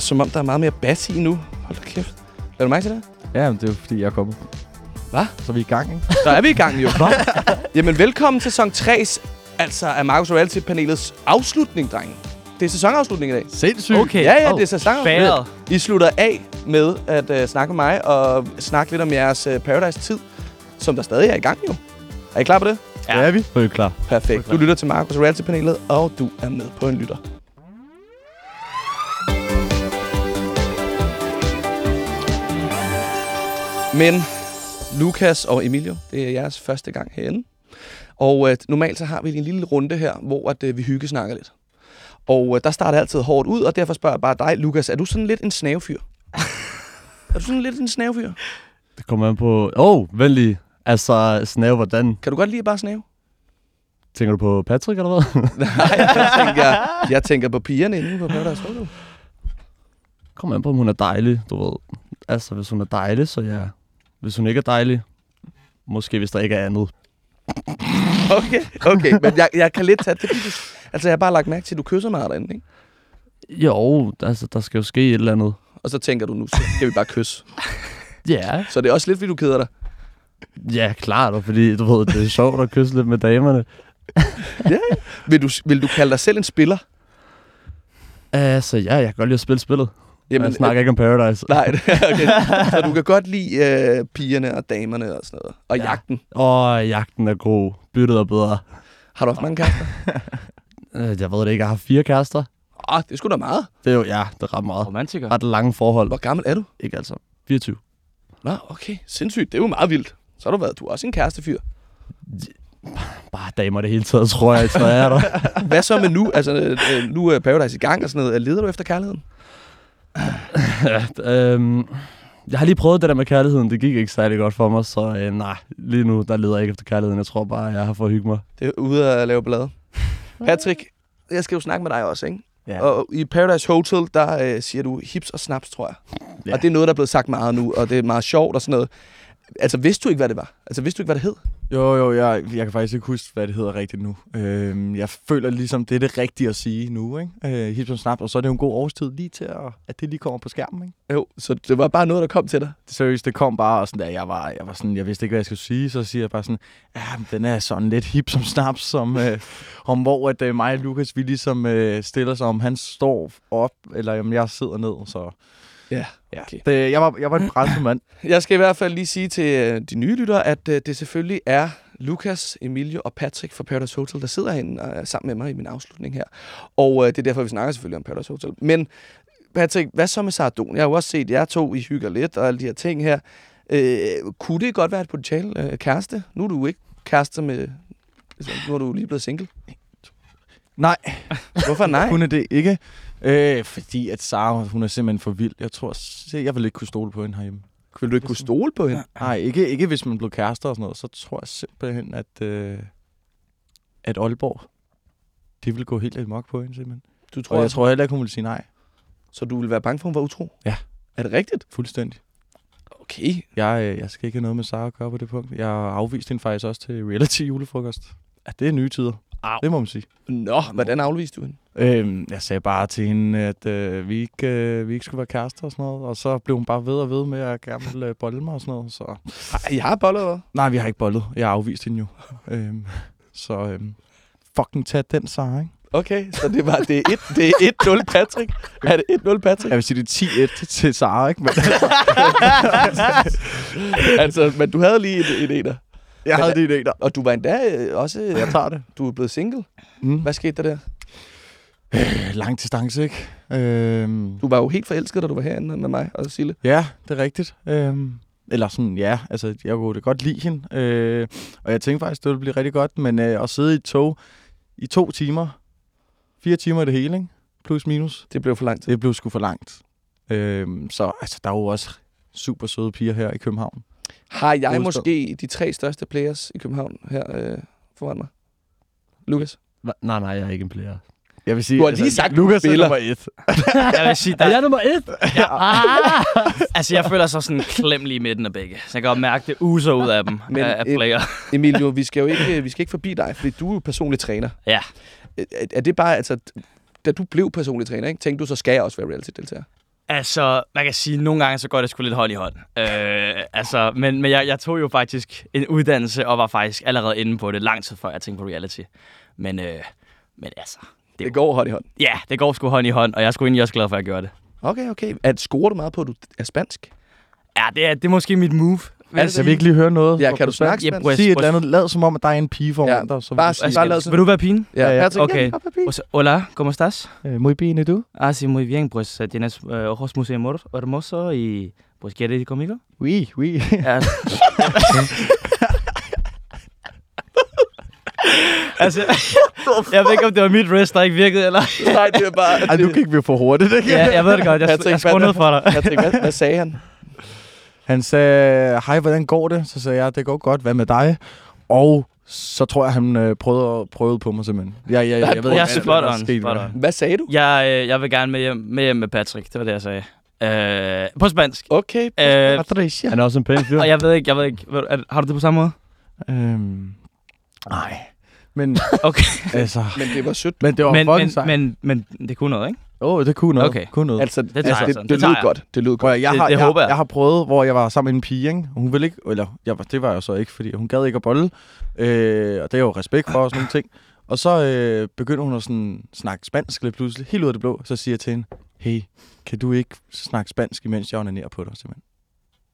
som om der er meget mere bass i nu. Hold da kæft. Lad du mærke til det? Ja, men det er jo fordi, jeg er kommet. Hvad? Så er vi i gang, ikke? Der er vi i gang jo. Jamen, velkommen til sæson 3's, altså af Marcus Reality-panelets afslutning, drenge. Det er sæsonafslutning i dag. Sindssygt. Okay. Ja, ja, Oh, det er sæsonafslutning. Færet. I slutter af med at uh, snakke med mig og snakke lidt om jeres uh, Paradise-tid, som der stadig er i gang jo. Er I klar på det? Ja. Ja, er vi? Er klar. Perfekt. Du lytter til Marcus Reality-panelet, og du er med på en lytter. Men Lukas og Emilio, det er jeres første gang herinde. Og øh, normalt så har vi en lille runde her, hvor at, øh, vi hyggesnakker lidt. Og øh, der starter jeg altid hårdt ud, og derfor spørger jeg bare dig, Lukas, er du sådan lidt en snavefyr? er du sådan lidt en snavefyr? Det kommer an på... Åh, oh, vent lige. Altså, snæv, hvordan? Kan du godt lide bare snave? Tænker du på Patrick, eller hvad? Nej, jeg tænker, jeg tænker på pigerne inde på Paradise Hotel. kommer an på, om hun er dejlig, du ved. Altså, hvis hun er dejlig, så ja. Hvis hun ikke er dejlig, måske hvis der ikke er andet. Okay, okay, men jeg, jeg kan lidt tage det. Altså, jeg har bare lagt mærke til, at du kysser meget derinde, ikke? Jo, altså, der skal jo ske et eller andet. Og så tænker du, nu skal vi bare kysse. Ja. Så det er også lidt, fordi du keder dig. Ja, klart, og fordi, du ved, det er sjovt at kysse lidt med damerne. Vil du, vil du kalde dig selv en spiller? Altså, ja, jeg kan godt lide at spille spillet. Jamen, jeg snakker øh, ikke om Paradise. Nej, det- okay. Så du kan godt lide øh, pigerne og damerne og sådan noget. Og ja. Ja. jagten. Åh, jagten er god. Byttet er bedre. Har du haft mange kærester? Øh, Jeg ved det ikke, jeg har fire kærester. Åh, oh, det er sgu da meget. Det er jo, ja, det er ret meget. Romantiker. Ret lange forhold. Hvor gammel er du? Ikke altså. 24. Nå, okay. Sindssygt. Det er jo meget vildt. Så har du været, du er også en kærestefyr. Bare damer det hele taget, tror jeg, så er der. Hvad så med nu? Altså, øh, øh, nu er Paradise i gang og sådan noget. Leder du efter kærligheden? øhm, jeg har lige prøvet det der med kærligheden. Det gik ikke særlig godt for mig, så øh, nej, lige nu der leder jeg ikke efter kærligheden. Jeg tror bare, jeg har for at hygge mig. Det er ude at lave ballade. Patrick, jeg skal jo snakke med dig også, ikke? Ja. Og i Paradise Hotel, der øh, siger du hips og snaps, tror jeg. Ja. Og det er noget, der er blevet sagt meget nu, og det er meget sjovt og sådan noget. Altså, vidste du ikke, hvad det var? Altså, vidste du ikke, hvad det hed? Jo, jo, jeg, jeg kan faktisk ikke huske, hvad det hedder rigtigt nu. Øhm, jeg føler ligesom, det er det rigtige at sige nu, ikke? Øh, Hips og snap, og så er det jo en god årstid lige til, at, at det lige kommer på skærmen, ikke? Jo, så det var bare noget, der kom til dig. Det, seriøst, det kom bare, og sådan der, jeg var, jeg var sådan, jeg vidste ikke, hvad jeg skulle sige, så siger jeg bare sådan, ja, den er sådan lidt hip som snaps, som, øh, om hvor at, øh, mig og Lukas, vi ligesom øh, stiller sig, om han står op, eller om jeg sidder ned, så... Ja, Ja, okay. det, jeg, var, jeg var en presset mand. Jeg skal i hvert fald lige sige til øh, de nye lyttere, at øh, det selvfølgelig er Lukas, Emilio og Patrick fra Paradise Hotel, der sidder herinde øh, sammen med mig i min afslutning her. Og øh, det er derfor, vi snakker selvfølgelig om Paradise Hotel. Men Patrick, hvad så med Sardon? Jeg har jo også set jer to, I hygger lidt og alle de her ting her. Øh, kunne det godt være et potentiale øh, kæreste? Nu er du ikke kæreste med... altså, Nu er du lige blevet single. Nej, Hvorfor nej? Er det ikke. Øh, fordi at Sara, hun er simpelthen for vild. Jeg tror, se, jeg vil ikke kunne stole på hende herhjemme. Vil du ikke kunne stole på hende? Nej, ikke, ikke hvis man blev kærester og sådan noget. Så tror jeg simpelthen, at, øh, at Aalborg, de vil gå helt amok på hende simpelthen. Du Og tror, jeg altså, tror heller ikke, hun vil sige nej. så du vil være bange for, at hun var utro? Ja. Er det rigtigt? Fuldstændig. Okay. Jeg, øh, jeg skal ikke have noget med Sara at gøre på det punkt. Jeg har afvist hende faktisk også til reality julefrokost. Ja, det er nye tider. Au. Det må man sige. Nå, hvordan afviste du hende? Øhm, jeg sagde bare til hende, at øh, vi, ikke, øh, vi ikke skulle være kærester og sådan noget. Og så blev hun bare ved og ved med, at gerne ville øh, bolle mig og sådan noget. Så Ej, jeg har bollet, eller? Nej, vi har ikke bollet. Jeg har afvist hende jo. øhm, så øhm, fucking tag den, Sara, ikke? Okay, så det var det er et, det er 1-0 Patrick. Er det 1-0 Patrick? Jeg vil sige, det er 10-1 til Sara, ikke? Men altså, men du havde lige et, et ener. jeg havde det i der. Og du var endda øh, også... Jeg tager det. Du er blevet single. Mm. Hvad skete der der? Øh, lang distance, ikke? Øhm, Du var jo helt forelsket, da du var herinde med mig og Sille. ja, det er rigtigt. Øhm, eller sådan, ja, altså, jeg kunne da godt lide hende. Øh, og jeg tænkte faktisk, det ville blive rigtig godt. Men øh, at sidde i et tog i to timer, fire timer i det hele, ikke? Plus minus. Det blev for lang tid. Det blev sgu for langt. Øhm, så altså, der er jo også super søde piger her i København. Har jeg Hovedstad. måske de tre største players i København her øh, foran mig? Lukas? Hva? Nej, nej, jeg er ikke en player. Jeg vil sige, Du har lige sagt, du Lukas er spiller. nummer et. Jeg vil sige, Er der, jeg nummer et? ah! altså, jeg føler sig sådan klem lige i midten af begge. Så jeg kan godt mærke, det user ud af dem, Men, af, af player. Emilio, vi skal jo ikke, vi skal ikke forbi dig, fordi du er jo personlig træner. Ja. Er, er det bare, altså, da du blev personlig træner, ikke, tænkte du, så skal jeg også være reality-deltager? Altså, man kan sige, at nogle gange så går det sgu lidt hånd i hånd. Øh, altså, men men jeg, jeg tog jo faktisk en uddannelse og var faktisk allerede inde på det lang tid før jeg tænkte på reality. Men, øh, men altså, det, Det går hånd i hånd. ja, det går sgu hånd i hånd, og jeg er sgu egentlig også glad for, at jeg gjorde det. Okay, okay. At scorer du meget på, at du er spansk? Ja, det er, det er måske mit move. Altså, Skal vi ikke lige høre noget? Ja, fra kan du snakke Ja, spansk? pues- Sig et eller andet. Lad som om, at der er en pige foran Ja, dig. Så bare sig- bare lad Vil du være pigen? Ja, Ja, ja. Patrick, Okay. ja, hola, ¿cómo estás? Øh, Muy bien, ¿y du? Ah, sí, muy bien. Pues eh, tienes eh, ojos muy hermo- hermosos y pues ¿quieres ir conmigo? Oui, oui. Ja. altså, jeg ved ikke, om det var mit wrist, der ikke virkede, eller... Nej, det er bare... Ej, nu gik vi for hurtigt, ikke? ja, jeg ved det godt. Jeg, Patrick, jeg skruer ned for dig. Patrick, hvad, hvad sagde han? Han sagde, hej, hvordan går det? Så sagde jeg, det går godt, hvad med dig? Og så tror jeg, han øh, prøvede, prøvede på mig simpelthen. Jeg, jeg, jeg, jeg ved Jeg er ikke, hvad der er on, sket, spot hvad- sagde du? Jeg, øh, jeg vil gerne med hjem, med hjem med Patrick. Det var det, jeg sagde. Øh, på spansk. Okay. Øh, Patricia. Han er også en pæn fyr. og jeg ved ikke, jeg ved ikke, ved du- har du det på samme måde? Øhm, nej. Men Okay. altså... Men det var sødt. Men det var Men, fucking men, sejt. men, men det kunne noget, ikke? Åh, oh, det kunne noget. Okay. Kunne noget. Altså, Det det, altså, det, det, Det lød godt. Det lød godt. jeg, Det- har, det jeg, håber jeg. jeg har prøvet, hvor jeg var sammen med en pige, ikke? og hun ville ikke, eller jeg, var- det var jeg jo så ikke, fordi hun gad ikke at bolle, øh, og det er jo respekt for og sådan nogle ting. Og så øh, begynder hun at sådan, snakke spansk lidt pludselig, helt ud af det blå. Så siger jeg til hende, hey, kan du ikke snakke spansk, imens jeg onanerer på dig, simpelthen?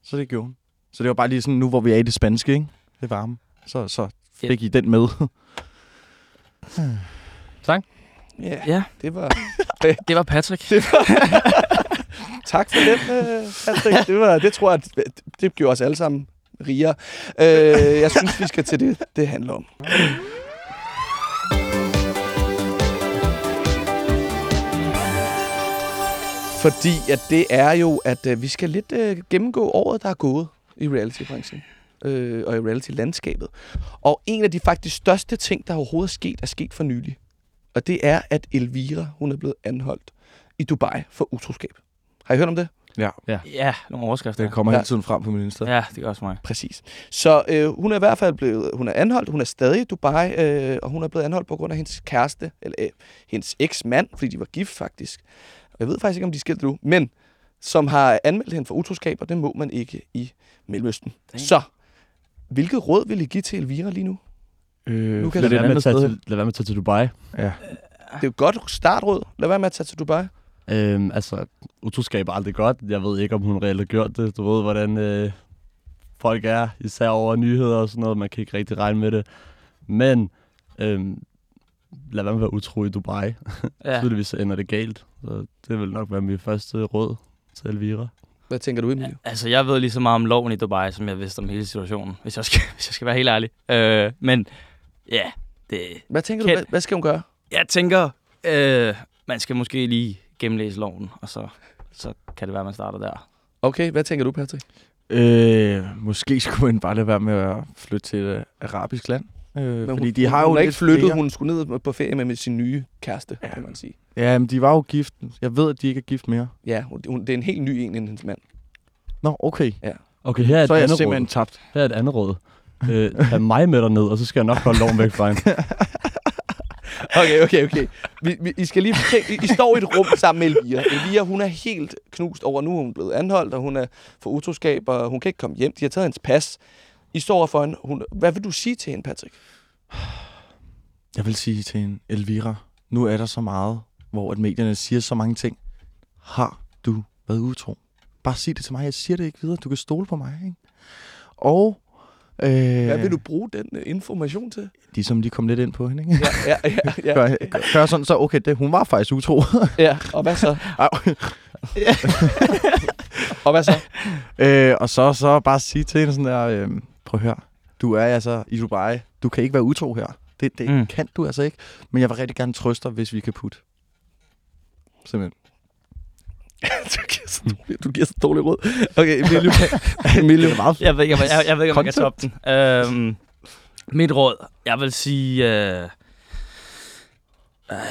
Så det gjorde hun. Så det var bare lige sådan, nu hvor vi er i det spanske, ikke? Det varme. Så, så fik I den med. Ja, Ja, det var... det var Patrick. Tak for den, øh, Patrick. Det, var, det tror jeg, det, det gjorde os alle sammen rigere. Øh, jeg synes, vi skal til det, det handler om. Fordi at det er jo, at øh, vi skal lidt øh, gennemgå året, der er gået i reality-branchen øh, og i reality-landskabet. Og en af de faktisk største ting, der overhovedet er sket, er sket for nylig. Og det er, at Elvira, hun er blevet anholdt i Dubai for utroskab. Har I hørt om det? ja, Ja, nogle overskrifter. det kommer Ja. hele tiden frem på min Insta. Ja, det gør også mig. Præcis. Så øh, hun er i hvert fald blevet, hun er anholdt, hun er stadig i Dubai, øh, og hun er blevet anholdt på grund af hendes kæreste, eller øh, hendes eks-mand, fordi de var gift faktisk. Jeg ved faktisk ikke, om de er skilt nu, men som har anmeldt hende for utroskab, og det må man ikke i Mellemøsten. Damn. Så, hvilket råd vil I give til Elvira lige nu? Øh, Nu kan Lad et være, med andet at tage sted. til, lad være med at tage til Dubai. Ja. Det er jo et godt startråd. Lad være med at tage til Dubai. Øhm, altså, utroskab er aldrig godt. Jeg ved ikke, om hun reelt har gjort det. Du ved, hvordan øh, folk er, især over nyheder og sådan noget. Man kan ikke rigtig regne med det. Men øhm, lad være med at være utro i Dubai. Ja. Tydeligvis så ender det galt. Så det vil nok være mit første råd til Elvira. Hvad tænker du, Emilie? Altså, jeg ved lige så meget om loven i Dubai, som jeg vidste om hele situationen, hvis jeg skal, hvis jeg skal være helt ærlig. Øh, men ja, det, Hvad tænker du, Kjeld. hvad, hvad skal hun gøre? jeg tænker, øh, man skal måske lige gennemlæse loven, og så, så kan det være, man starter der. Okay, hvad tænker du, Patrick? Øh, måske skulle man bare lade være med at flytte til et arabisk land. Øh, Men fordi hun, de har jo hun er ikke lidt flyttet, flere- hun skulle ned på ferie med, med sin nye kæreste, ja. kan man sige. Ja, men de var jo gift. Jeg ved, at de ikke er gift mere. Ja, hun, hun, det er en helt ny en end hendes mand. Nå, okay. Okay, her er et Så er jeg andet simpelthen råd. tabt. Her er et andet råd. Øh, tag mig med derned, og så skal jeg nok holde loven væk fra hende. Okay, okay, okay. Vi, vi, I, skal lige, tænke- I, I står i et rum sammen med Elvira. Elvira, hun er helt knust over, nu er hun blevet anholdt, og hun er for utroskab, og hun kan ikke komme hjem. De har taget hendes pas. I står for hende. Hun, hvad vil du sige til hende, Patrick? Jeg vil sige til en Elvira, nu er der så meget, hvor at medierne siger så mange ting. Har du været utro? Bare sig det til mig. Jeg siger det ikke videre. Du kan stole på mig, ikke? Og... Øh, Hvad vil du bruge den uh, information til? De som de kom lidt ind på hende, ikke? Ja, ja, ja. ja, Gør, gør, gør sådan, så okay, det, hun var faktisk utro. ja. Og hvad så? Og hvad så? øh, og så, så bare sige til hende sådan der, øh, prøv at høre, du er altså i Dubai. Du kan ikke være utro her. Det, det Mm. kan du altså ikke. Men jeg vil rigtig gerne trøste dig, hvis vi kan putte. Simpelthen. du, giver så dårlig, du giver så dårlig råd. Okay, Emilio. Emilio. Jeg ved jeg, jeg, jeg ved ikke om jeg kan toppe den. Øhm, mit råd, jeg vil sige... Øh,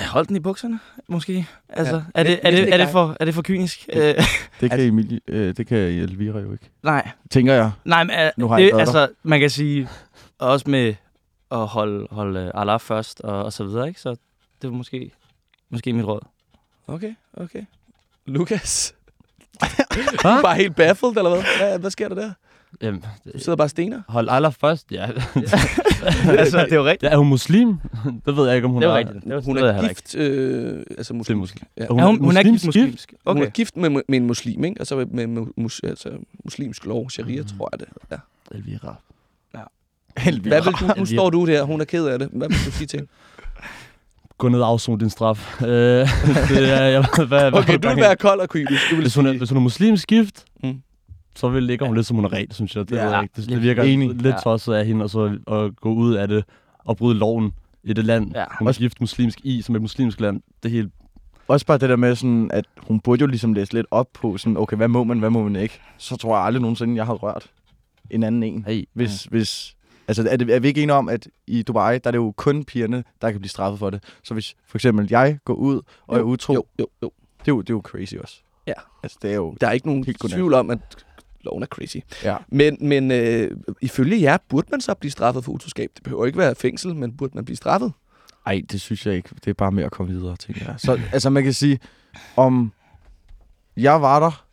hold den i bukserne, måske. Altså, Ja. er, det, er, det, er, det for, er det for kynisk? Øh, Det kan, Emilie, øh, det kan Elvira jo ikke. nej. Tænker jeg. Nej, men øh, Nu har jeg det, været altså, man kan sige, også med at holde, holde Allah først og, og så videre, ikke? Så det var måske, måske mit råd. Okay, okay. Lukas, er bare helt baffled, eller hvad? Hvad, hvad sker der der? Jamen, Du sidder bare stener. hold aller først. Ja. altså, det er jo rigtigt. ja, er hun muslim? det ved jeg ikke, om hun Det er. rigtigt. Det var, Hun det er gift, øh, altså Det er muslim. muslim. Ja. Er ikke. Ja, hun, hun er gift muslimsk muslimsk. Hun Okay. er gift med, med en muslim, ikke? Altså med, med mus, altså, muslimsk lov, sharia, Mhm. tror jeg det. Ja. Elvira. Hvad vil du, nu står du der, hun er ked af det. Hvad vil du sige til? Gå ned og afzone din straf. Øh, det er, jeg, hvad, hvad, Okay, hvad, du vil være kold og kynisk. Du vil hvis, hun er, hvis hun er muslimsk gift, Mm. så vil ligger hun lidt som hun er ret, synes jeg. Det, Ja, ved jeg ikke. det, det lidt virker enig. lidt Ja. tosset af hende, og så at gå ud af det og bryde loven i det land, Ja. hun er gift muslimsk i, som et muslimsk land. Det er helt... Også bare det der med, sådan, at hun burde jo ligesom læse lidt op på, sådan, okay, hvad må man, hvad må man ikke? Så tror jeg aldrig nogensinde, jeg har rørt en anden en. Hey, Hvis, mm. hvis, altså er, det, er vi ikke enige om, at i Dubai, der er det jo kun pigerne, der kan blive straffet for det. Så hvis for eksempel jeg går ud og er utro, jo, jo, jo. det, er jo, det er jo crazy også. Ja. Altså det er jo, Der er ikke nogen Helt tvivl om, at loven er crazy. ja. Men, men øh, ifølge jer, burde man så blive straffet for utroskab? Det behøver ikke være fængsel, men burde man blive straffet? Ej, det synes jeg ikke. Det er bare med at komme videre, tænker jeg. Så altså man kan sige, om jeg var der,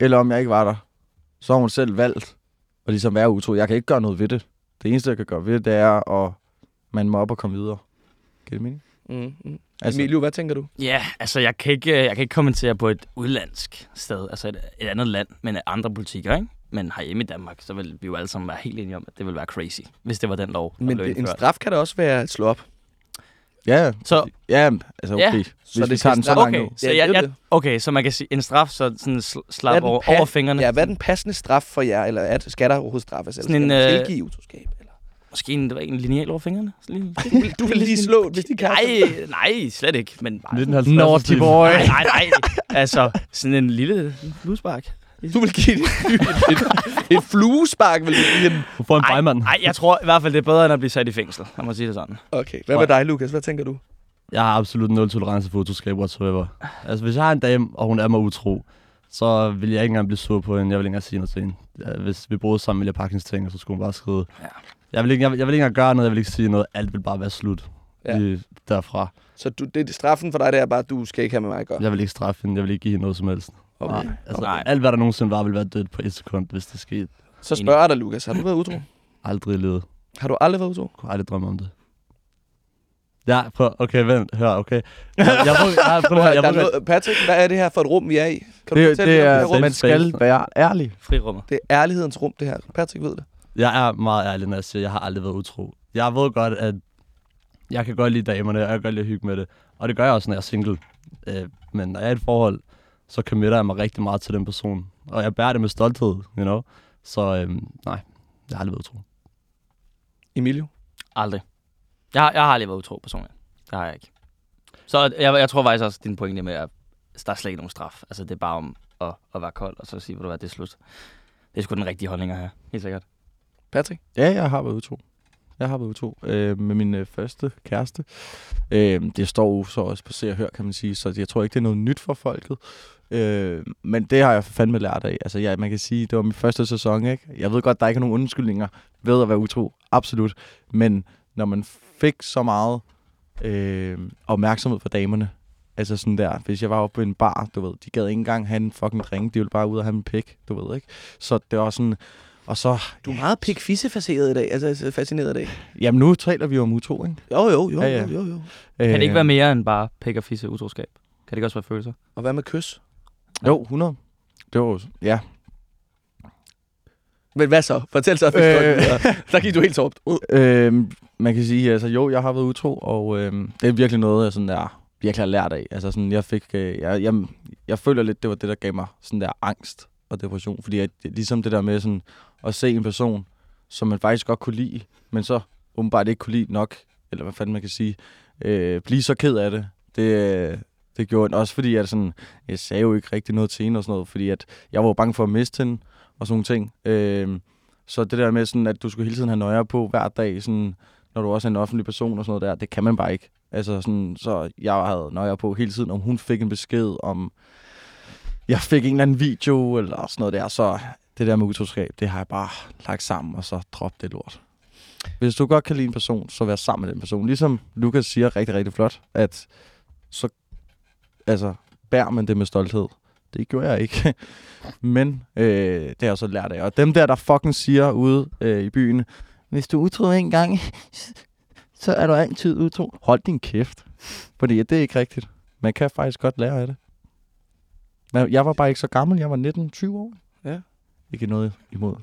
eller om jeg ikke var der, så har hun selv valgt at ligesom være utro. Jeg kan ikke gøre noget ved det. Det eneste, jeg kan gøre ved det, det er at man må op og komme videre. Giver det mening? Mm, mm. Altså- Emilio, hvad tænker du? Ja, altså jeg kan, ikke, jeg kan ikke kommentere på et udlandsk sted, altså et, et andet land, men andre politikker, ikke? Men herhjemme i Danmark, så vil vi jo alle sammen være helt enige om, at det vil være crazy, hvis det var den lov, Men det, en straf kan da også være at slå op. Ja, Så, ja, altså Ja. okay. Hvis Så det tager skal den så langt okay, nu. så Ja, jeg, det er jeg, det. okay, så man kan sige en straf, så sådan slap over, over fingrene. Ja, hvad er den passende straf for jer? Eller er, skal der overhovedet straffes? Eller Sådan skal en, man øh, tilgive utroskab? Eller? Måske en, det var en lineal over fingrene. Lige, Du vil, du vil lige slå, hvis de kan. nej, nej, slet ikke. Men bare, 1950 Naughty boy. nej, nej, nej. Altså, sådan en lille fluespark. Du vil give et, et, et, et fluespark, vil du give den. Hun får en bejmand. Nej, jeg tror i hvert fald, det er bedre, end at blive sat i fængsel. Lad mig sige det sådan. Okay, hvad med dig, Lukas? Hvad tænker du? Jeg har absolut nul tolerance for utroskab whatsoever. Altså, hvis jeg har en dame, og hun er mig utro, så vil jeg ikke engang blive sur på hende. Jeg vil ikke engang sige noget til hende. Ja, Hvis vi boede sammen, ville jeg pakke hendes ting, og så skulle hun bare skride. Ja. Jeg vil, ikke, jeg, vil, jeg vil ikke engang gøre noget, jeg vil ikke sige noget. Alt vil bare være slut. Ja. Lige derfra. Så du, det, straffen for dig, det er bare, at du skal ikke have med mig at gøre. Jeg vil ikke straffe hende. Jeg vil ikke give hende noget som helst. Okay. Altså, Nej. alt hvad der nogensinde var, vil være dødt på et sekund, hvis det skete. Så spørger jeg dig, Lukas. Har du været utro? Aldrig i livet. Har du aldrig været utro? kunne aldrig drømme om det. Ja, prøv, okay, vent, hør, okay. Jeg, jeg, prøv, jeg, prøv, jeg, jeg, noget, Patrick, hvad er det her for et rum, vi er i? Kan du Det, fortælle det er, rum? man skal være ærlig. Frirummet. Det er ærlighedens rum, det her. Patrick ved det. jeg er meget ærlig, når jeg siger, at jeg har aldrig været utro. Jeg ved godt, at jeg kan godt lide damerne, og jeg kan godt lide at hygge med det. Og det gør jeg også, når jeg er single. Øh, men når jeg er i et forhold, så committer jeg mig rigtig meget til den person. Og jeg bærer det med stolthed, you know. Så øhm, nej, jeg har aldrig været utro. Emilio? Aldrig. Jeg, har- jeg har aldrig været utro personligt. Det har jeg ikke. Så jeg, jeg tror faktisk også, din pointe med, at der er slet ikke nogen straf. Altså, det er bare om at, at være kold, og så sige, hvor du hvad, det er slut. Det er sgu den rigtige holdning at have. Helt sikkert. Patrick? Ja, jeg har været utro. Jeg har været utro øh, med min øh, første kæreste. Øh, det står jo så også på Se og Hør, kan man sige, så jeg tror ikke, det er noget nyt for folket. Øh, men det har jeg fandme lært af. Altså, ja, man kan sige, det var min første sæson, ikke? Jeg ved godt, der ikke er nogen undskyldninger ved at være utro. Absolut. Men når man fik så meget øh, opmærksomhed fra damerne, altså sådan der, hvis jeg var oppe på en bar, du ved, de gad ikke engang have en fucking drink, de ville bare ud og have en pik, du ved, ikke? Så det var sådan, og så, Du er meget pikfissefaseret i dag, altså fascineret i dag. jamen nu taler vi om utro, ikke? Jo, jo, jo, Ja, ja. jo, jo, jo. Kan det Øh, ikke være mere end bare pik og fisse utroskab? Kan det ikke også være følelser? Og hvad med kys? Jo, 100. Det var, ja. Men hvad så? Fortæl så. Øh. Øh. Der gik du helt tomt ud. Øhm, man kan sige, altså jo, jeg har været utro, og øhm, det er virkelig noget, jeg sådan der, virkelig har lært af. Altså sådan, jeg fik, øh, jeg, jeg, jeg føler lidt, det var det, der gav mig sådan der angst og depression. Fordi at, ligesom det der med sådan, at se en person, som man faktisk godt kunne lide, men så åbenbart ikke kunne lide nok, eller hvad fanden man kan sige, øh, blive så ked af det. Det, øh, det gjorde den. Også fordi, at sådan, jeg sagde jo ikke rigtig noget til hende og sådan noget, fordi at jeg var jo bange for at miste hende og sådan nogle ting. Øh, så det der med, sådan, at du skulle hele tiden have nøje på hver dag, sådan, når du også er en offentlig person og sådan noget der, det kan man bare ikke. Altså sådan, så jeg havde nøje på hele tiden, om hun fik en besked, om jeg fik en eller anden video eller sådan noget der, så det der med utroskab, det har jeg bare lagt sammen, og så droppet det lort. Hvis du godt kan lide en person, så vær sammen med den person. Ligesom Lukas siger rigtig, rigtig flot, at så altså, bær man det med stolthed. Det gjorde jeg ikke. Men øh, det har jeg så lært af. Og dem der, der fucking siger ude øh, i byen, hvis du er utro en gang, så er du altid utro. Hold din kæft. Fordi det er ikke rigtigt. Man kan faktisk godt lære af det. Men jeg var bare ikke så gammel. Jeg var 19-20 år. Ja. Ikke noget imod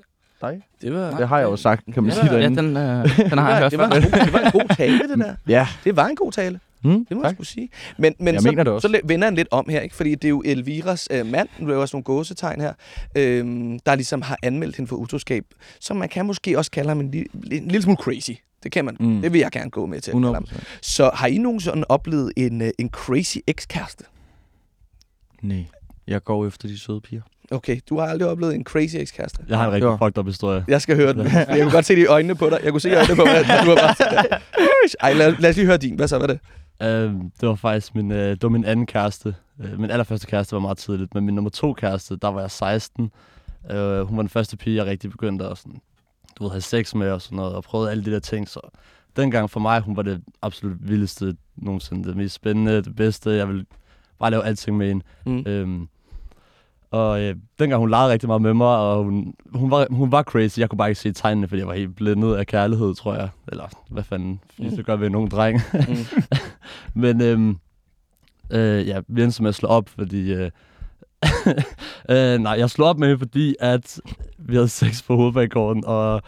dig. Det var, Det har jeg jo sagt, kan man Ja, sige Ja, derinde. den, øh, den har jeg hørt det, var en god, det var en god tale, det der. Ja, Det var en god tale. Hmm, Det må tak. jeg skulle sige. Men, men Jeg så, mener det også. så vender han lidt om her, ikke? fordi det er jo Elviras øh, mand, nu er jo også nogle gåsetegn her, øhm, der ligesom har anmeldt hende for utroskab, som man kan måske også kalde ham en, li- en lille smule crazy. Det kan man. Mm. Mm. Det vil jeg gerne gå med til. at kalde 100 ham. Så har I nogensinde oplevet en, øh, en crazy ekskæreste? Nej, jeg går efter de søde piger. Okay, du har aldrig oplevet en crazy ekskæreste. Jeg har en rigtig Ja. fucked up historie. Jeg skal høre den. Jeg kunne godt se det i øjnene på dig. Jeg kunne se øjnene på dig, du var bare sådan. Ej, lad, lad os lige høre din. Hvad så? Hvad er det? Uh, det var faktisk min, uh, det var min anden kæreste. Uh, min allerførste kæreste var meget tidligt, men min nummer to kæreste, der var jeg 16. Uh, hun var den første pige, jeg rigtig begyndte at sådan, du ved, have sex med og sådan noget, og prøvede alle de der ting. Så dengang for mig, hun var det absolut vildeste nogensinde. Det mest spændende, det bedste. Jeg ville bare lave alting med hende. Mm. Øhm, og øh, dengang hun legede rigtig meget med mig, og hun, hun, var, hun var crazy. Jeg kunne bare ikke se tegnene, fordi jeg var helt blændet af kærlighed, tror jeg. Eller hvad fanden, fordi Mm. så gør vi nogen dreng. Mm. Men øhm, øh, ja, vi endte med at slå op, fordi... Øh, øh, nej, jeg slog op med hende, fordi at vi havde sex på hovedbanegården, og...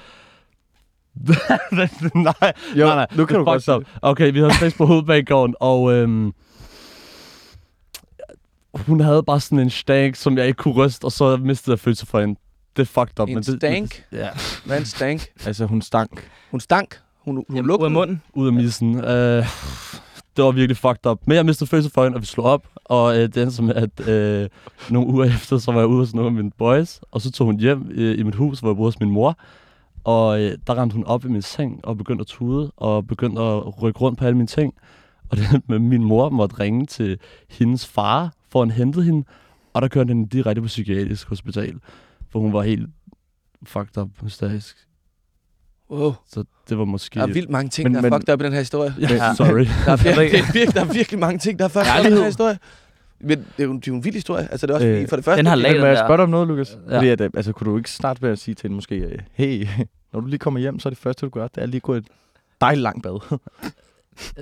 nej, Jo, nej, nej, nu kan du godt sige. Okay, vi havde sex på hovedbanegården, og øhm, hun havde bare sådan en stank, som jeg ikke kunne ryste, og så mistede jeg følelse for hende. Det er fucked up. En men det, stank? Ja, Hvad en stank? Altså, hun stank. Hun stank. Hun, hun Jamen, ud lugtede. af munden. ud af missen. Øh, det var virkelig fucked up. Men jeg mistede følelse for hende, og vi slog op. Og øh, det endte som, at øh, nogle uger efter, så var jeg ude hos nogle af mine boys. Og så tog hun hjem øh, i mit hus, hvor jeg boede hos min mor. Og øh, der ramte hun op i min seng og begyndte at tude og begyndte at rykke rundt på alle mine ting. Og det med, min mor måtte ringe til hendes far, for at han hentede hende. Og der kørte hende direkte på psykiatrisk hospital. For hun var helt fucked up hysterisk. Wow. Så det var måske... Der er vildt mange ting, Men- der er men- fucked up i den her historie. Ja, sorry. Der er virkelig, er virkelig, der er virkelig mange ting, der er fucked up i den her historie. Men det er, jo, det er jo en vild historie. Altså, det er også Øh, for det første... den har laget- må jeg spørge dig om noget, Lukas? Ja. Ja. Fordi at, øh, altså, kunne du ikke starte med at sige til hende måske, øh, hey, når du lige kommer hjem, så er det første, du gør, det er lige at gå et dejligt langt bad.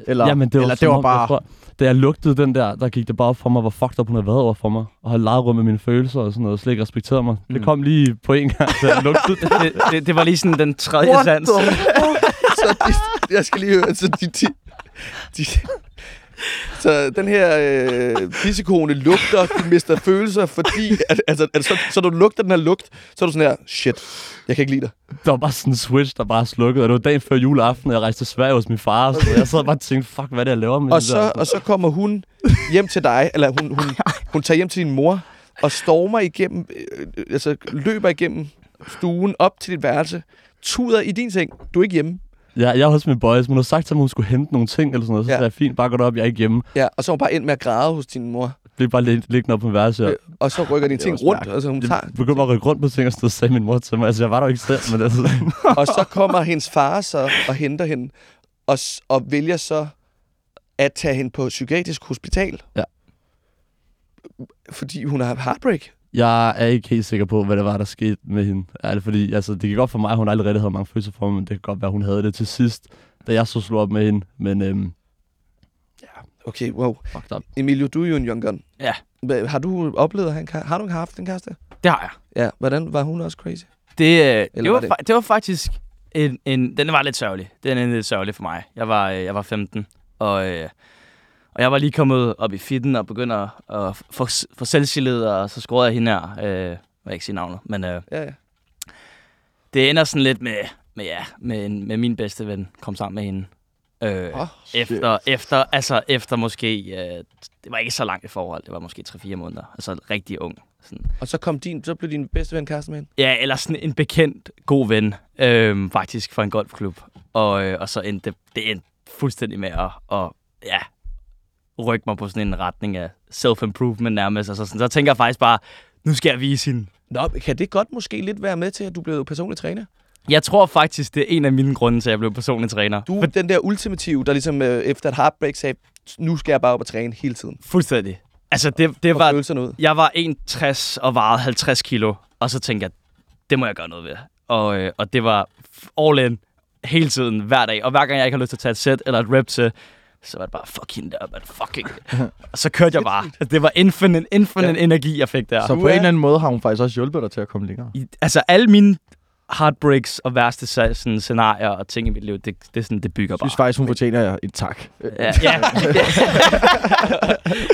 eller, Jamen, det var, eller det var bare... Jeg tror, da jeg lugtede den der, der gik det bare op for mig, hvor fucked up hun havde været over for mig. Og havde leget rum med mine følelser og sådan noget, og slet ikke respekteret mig. Mm. Det kom lige på en gang, da jeg lugtede det. det, det, det var lige sådan den tredje What sans. så de, jeg skal lige høre, så de, de, de, så den her øh, pissekone lugter, du mister følelser, fordi, at, altså, at, så, så du lugter den her lugt, så er du sådan her, shit, jeg kan ikke lide dig. Der var bare sådan en switch, der bare slukkede. Og det var dagen før juleaften, og jeg rejste til Sverige hos min far. Noget. Jeg sad bare og tænkte, fuck, hvad er det, jeg laver med Og så, der? og så kommer hun hjem til dig, eller hun, hun, hun tager hjem til din mor, og stormer igennem, øh, øh, altså løber igennem stuen op til dit værelse, tuder i din seng, du er ikke hjemme. Ja, jeg er hos min boys, men hun havde sagt til mig, at hun skulle hente nogle ting eller sådan noget. Så Ja. sagde jeg, fint, bare gå derop, jeg er ikke hjemme. Ja, og så er hun bare ind med at græde hos din mor. Blev bare lig- liggende op på en værelse. Ja. Ja. Og så rykker dine Det er ting rundt, mærkeligt. altså hun Jeg tager, begyndte bare at rykke rundt på ting og noget, sagde min mor til mig. Altså, jeg var der jo ikke selv, men altså... og så kommer hendes far så og henter hende, og, og vælger så at tage hende på psykiatrisk hospital. Ja. Fordi hun har heartbreak. Jeg er ikke helt sikker på, hvad det var, der skete med hende. Ærligt, fordi altså, det gik godt for mig, at hun aldrig rigtig havde mange følelser for mig, men det kan godt være, at hun havde det til sidst, da jeg så slog op med hende. Men øhm, Okay, wow. fucked up. Emilio, du er jo en young gun. Ja. Hvad- Har du oplevet, at han har du haft en kæreste? Det har jeg. Ja, hvordan var hun også crazy? Det, øh, det, var var, det- det? det var faktisk en, en... Den var lidt sørgelig. Den er lidt sørgelig for mig. Jeg var, øh, jeg var 15, og, øh, og jeg var lige kommet op i fitten og begyndte at, at få, få selvtillid, og så skruede jeg hende her. Øh, jeg vil ikke sige navnet, men øh, Ja, ja. det ender sådan lidt med, med, ja, med, en, med min bedste ven kom sammen med hende. Øh, Åh, efter, efter, altså efter måske, øh, det var ikke så langt i forhold, det var måske 3-4 måneder, altså rigtig ung. Sådan. Og så kom din, så blev din bedste ven kæreste med hende. Ja, eller sådan en bekendt god ven, øh, faktisk for en golfklub. Og, øh, og så endte det, det endte fuldstændig med at, og, ja, rykke mig på sådan en retning af self-improvement nærmest. Altså sådan, så tænker jeg faktisk bare, nu skal jeg vise hende. Nå, kan det godt måske lidt være med til, at du blev personlig træner? Jeg tror faktisk, det er en af mine grunde til, at jeg blev personlig træner. Du er den der ultimative, der ligesom øh, efter et heartbreak sagde, nu skal jeg bare op og træne hele tiden. Fuldstændig. Altså, det, det var... ud? Jeg var 61 og vejede 50 kilo, og så tænkte jeg, det må jeg gøre noget ved. Og, øh, og det var all in hele tiden, hver dag. Og hver gang jeg ikke har lyst til at tage et sæt eller et rep til, så var det bare, fuck hende der, man, fucking. og så kørte jeg bare. Det var infinite, infinite ja. energi, jeg fik der. Så på en er- eller anden måde har hun faktisk også hjulpet dig til at komme længere. I, altså alle mine heartbreaks og værste sådan, scenarier og ting i mit liv, det, det, er sådan, det bygger Jeg synes bare. faktisk, hun fortjener en tak. Ja, ja.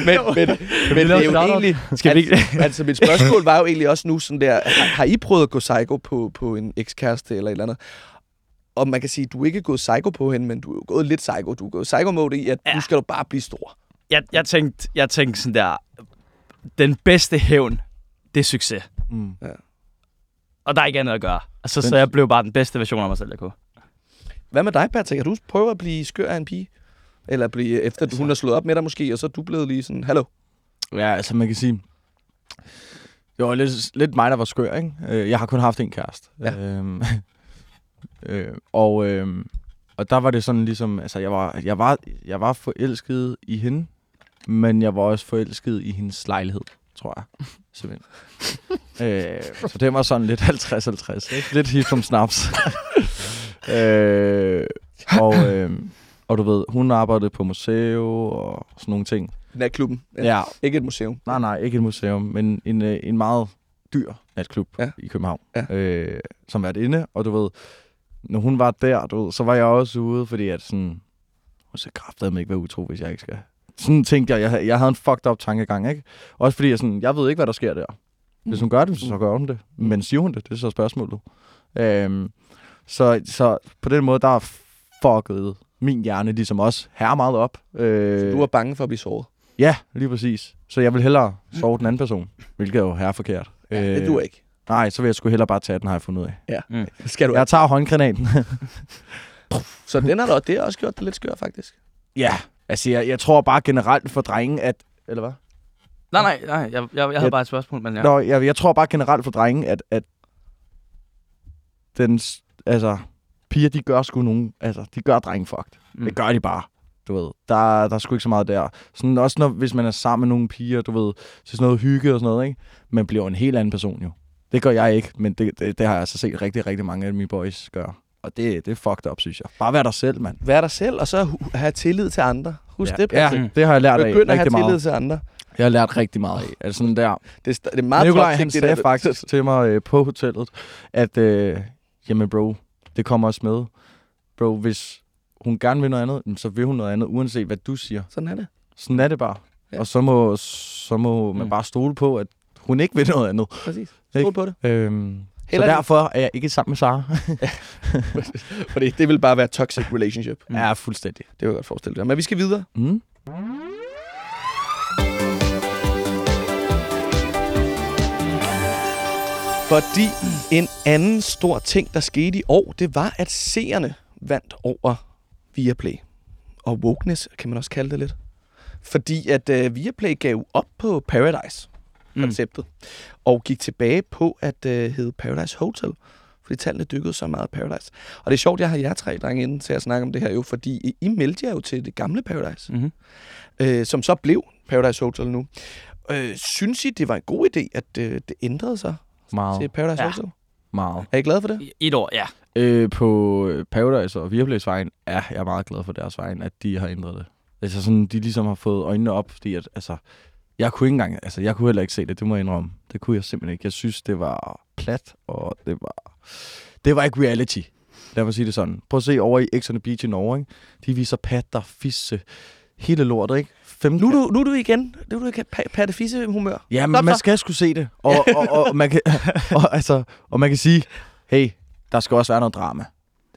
Men, men, men det er jo egentlig... Skal vi ikke- altså, altså, mit spørgsmål var jo egentlig også nu sådan der... Har, har I prøvet at gå psycho på, på en ekskæreste eller et eller andet? Og man kan sige, du er ikke gået psycho på hende, men du er jo gået lidt psycho. Du er gået psycho mode i, at ja. Ja. nu skal du bare blive stor. jeg, jeg, tænkte, jeg tænkte sådan der, den bedste hævn, det er succes. Mm. Og der er ikke andet at gøre. Altså, så jeg blev bare den bedste version af mig selv, jeg kunne. Hvad med dig, Patrick? Har du prøvet at blive skør af en pige? Eller blive, efter altså. hun har slået op med dig måske, og så er du blevet lige sådan, hallo? Ja, altså man kan sige... Det var lidt, lidt mig, der var skør, ikke? Øh, Jeg har kun haft en kæreste. Ja. Øhm, øh, og, øh, og der var det sådan ligesom... Altså, jeg var, jeg, var, jeg var forelsket i hende, men jeg var også forelsket i hendes lejlighed, tror jeg. Simpelthen. øh, så det var sådan lidt 50-50. ikke? Lidt hip som snaps. øh, og, øh, og du ved, hun arbejdede på museum og sådan nogle ting. Natklubben. Ja, Ikke et museum. Nej, nej, ikke et museum, men en, øh, en meget dyr natklub Ja. ja. i København, Ja. øh, som været inde. Og du ved, når hun var der, du ved, så var jeg også ude, fordi at sådan, hun skal kraftedeme ikke være utro, hvis jeg ikke skal. Sådan tænkte jeg, jeg, havde- jeg havde en fucked up tankegang, ikke? Også fordi jeg, sådan, jeg ved ikke, hvad der sker der. Hvis hun gør det, så gør hun det. Men siger hun det? Det er så spørgsmålet. Øhm, så, så på den måde, der er fucket min hjerne ligesom også her meget op. Øh, Du var bange for at blive såret. Ja, lige præcis. Så jeg vil hellere sove den anden person, hvilket jo er forkert. Ja, det duer ikke. Nej, så vil jeg sgu hellere bare tage den, har jeg fundet ud af. Det skal du Jeg tager håndgranaten. Så den har da, det har også gjort det lidt skør, faktisk. ja, altså jeg, jeg tror bare generelt for drenge, at... Eller hvad? Nej, nej, nej. Jeg, jeg, jeg havde Ja. bare et spørgsmål, men ja. Ja. Nå, jeg, jeg tror bare generelt for drenge, at, at den, altså, piger, de gør sgu nogen, altså, de gør drenge fucked. Mm. Det gør de bare. Du ved, der, der er sgu ikke så meget der. Sådan også når, hvis man er sammen med nogle piger, du ved, til sådan noget hygge og sådan noget, ikke? Man bliver jo en helt anden person jo. Det gør jeg ikke, men det, det, det har jeg altså set rigtig, rigtig mange af mine boys gøre. Og det, det er fucked up, synes jeg. Bare vær dig selv, mand. Vær dig selv, og så have tillid til andre. Husk ja. det, ja, Patrick. det har jeg lært af Begynd at have rigtig tillid meget. til andre. Jeg har lært rigtig meget af. Altså sådan der, Det er, det er meget Nikolaj, han det sagde der. faktisk til mig øh, på hotellet, at øh, jamen bro, det kommer også med. Bro, hvis hun gerne vil noget andet, så vil hun noget andet, uanset hvad du siger. Sådan er det. Sådan er det bare. Ja. Ja. Og så må, så må man Mm. bare stole på, at hun ikke vil noget andet. Præcis. Stol på det. Øhm, så Heller ikke- derfor er jeg ikke sammen med Sara. Fordi det vil bare være toxic relationship. Mm. Ja, fuldstændig. Det kan jeg godt forestille dig. Men vi skal videre. Mm. Fordi en anden stor ting, der skete i år, det var, at seerne vandt over Viaplay. Og wokeness, kan man også kalde det lidt. Fordi at uh, Viaplay gav op på Paradise-konceptet. Mm. Og gik tilbage på at uh, hedde Paradise Hotel. Fordi tallene dykkede så meget Paradise. Og det er sjovt, jeg har jer tre drenge inde til at snakke om det her jo, fordi I, meldte jer jo til det gamle Paradise, Mm-hmm. øh, som så blev Paradise Hotel nu. Øh, synes I, det var en god idé, at øh, det ændrede sig Meget. til Paradise Ja. Hotel? Meget. Er I glade for det? I et år, ja. Øh, på øh, Paradise og Viaplays vejen er jeg meget glad for deres vejen, at de har ændret det. Altså sådan, de ligesom har fået øjnene op, fordi at, altså, jeg kunne ikke engang, altså jeg kunne heller ikke se det, det må jeg indrømme. Det kunne jeg simpelthen ikke. Jeg synes, det var plat, og det var, det var ikke reality. Lad mig sige det sådan. Prøv at se over i X on the Beach i Norge, ikke? De viser patter, fisse, hele lortet, ikke? Fem Nu er du, nu er du igen, nu er du igen pa- Patte Fisse humør. Ja, Stop men man så. skal sgu se det. Og, og, og, og, man kan, og, altså, og man kan sige, hey, der skal også være noget drama.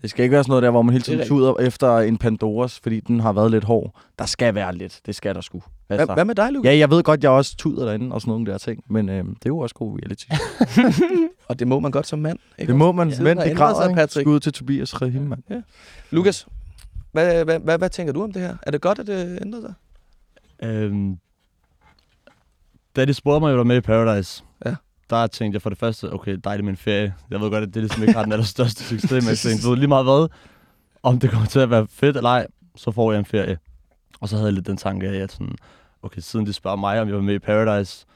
Det skal ikke være sådan noget der, hvor man hele tiden tuder efter en Pandoras, fordi den har været lidt hård. Der skal være lidt. Det skal der sgu. Hvad, Altså, hvad med dig, Lukas? ja, jeg ved godt, jeg også tuder derinde og sådan nogle der ting, men øhm, det er jo også god reality. Og det må man godt som mand. Ikke? det må man, Ja. ja. det ændret græder, sig, ikke? Patrick. Skud til Tobias Rahim, mand. Lukas, hvad, hvad, hvad, hvad tænker du om det her? Er det godt, at det ændrer sig? Øhm, da de spurgte mig, om jeg var med i Paradise, Ja. der tænkte jeg for det første, okay, dejligt med en ferie. Jeg ved godt, at det er ligesom ikke har den allerstørste succes, men jeg tænkte, ved lige meget hvad, om det kommer til at være fedt eller ej, så får jeg en ferie. Og så havde jeg lidt den tanke af, at sådan, okay, siden de spørger mig, om jeg var med i Paradise,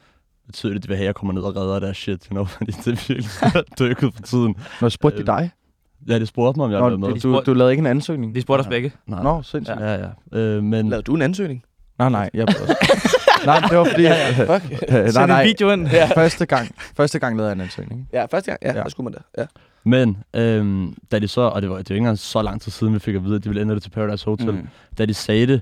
betyder det, at de vil have, at jeg kommer ned og redder deres shit, you know? Fordi det er virkelig dykket for tiden. Nå, spurgte de Øh, dig? Ja, det spurgte mig, om jeg Nå, være med. du, du lavede ikke en ansøgning? De spurgte os Ja. begge. Nej, Nå, sindssygt. Ja, ja. Øh, men Lavede du en ansøgning? Nej, nej, jeg Nej, det var fordi... Fuck. Øh, nej, Send en nej. video ind. Første gang, første gang lavede jeg en ansøgning. Ja, første gang. Ja, Ja. ja. der skulle man det. Ja. Men øhm, da de så, og det var, det var ikke engang så lang tid siden, vi fik at vide, at de ville ændre det til Paradise Hotel. Mm. Da de sagde det,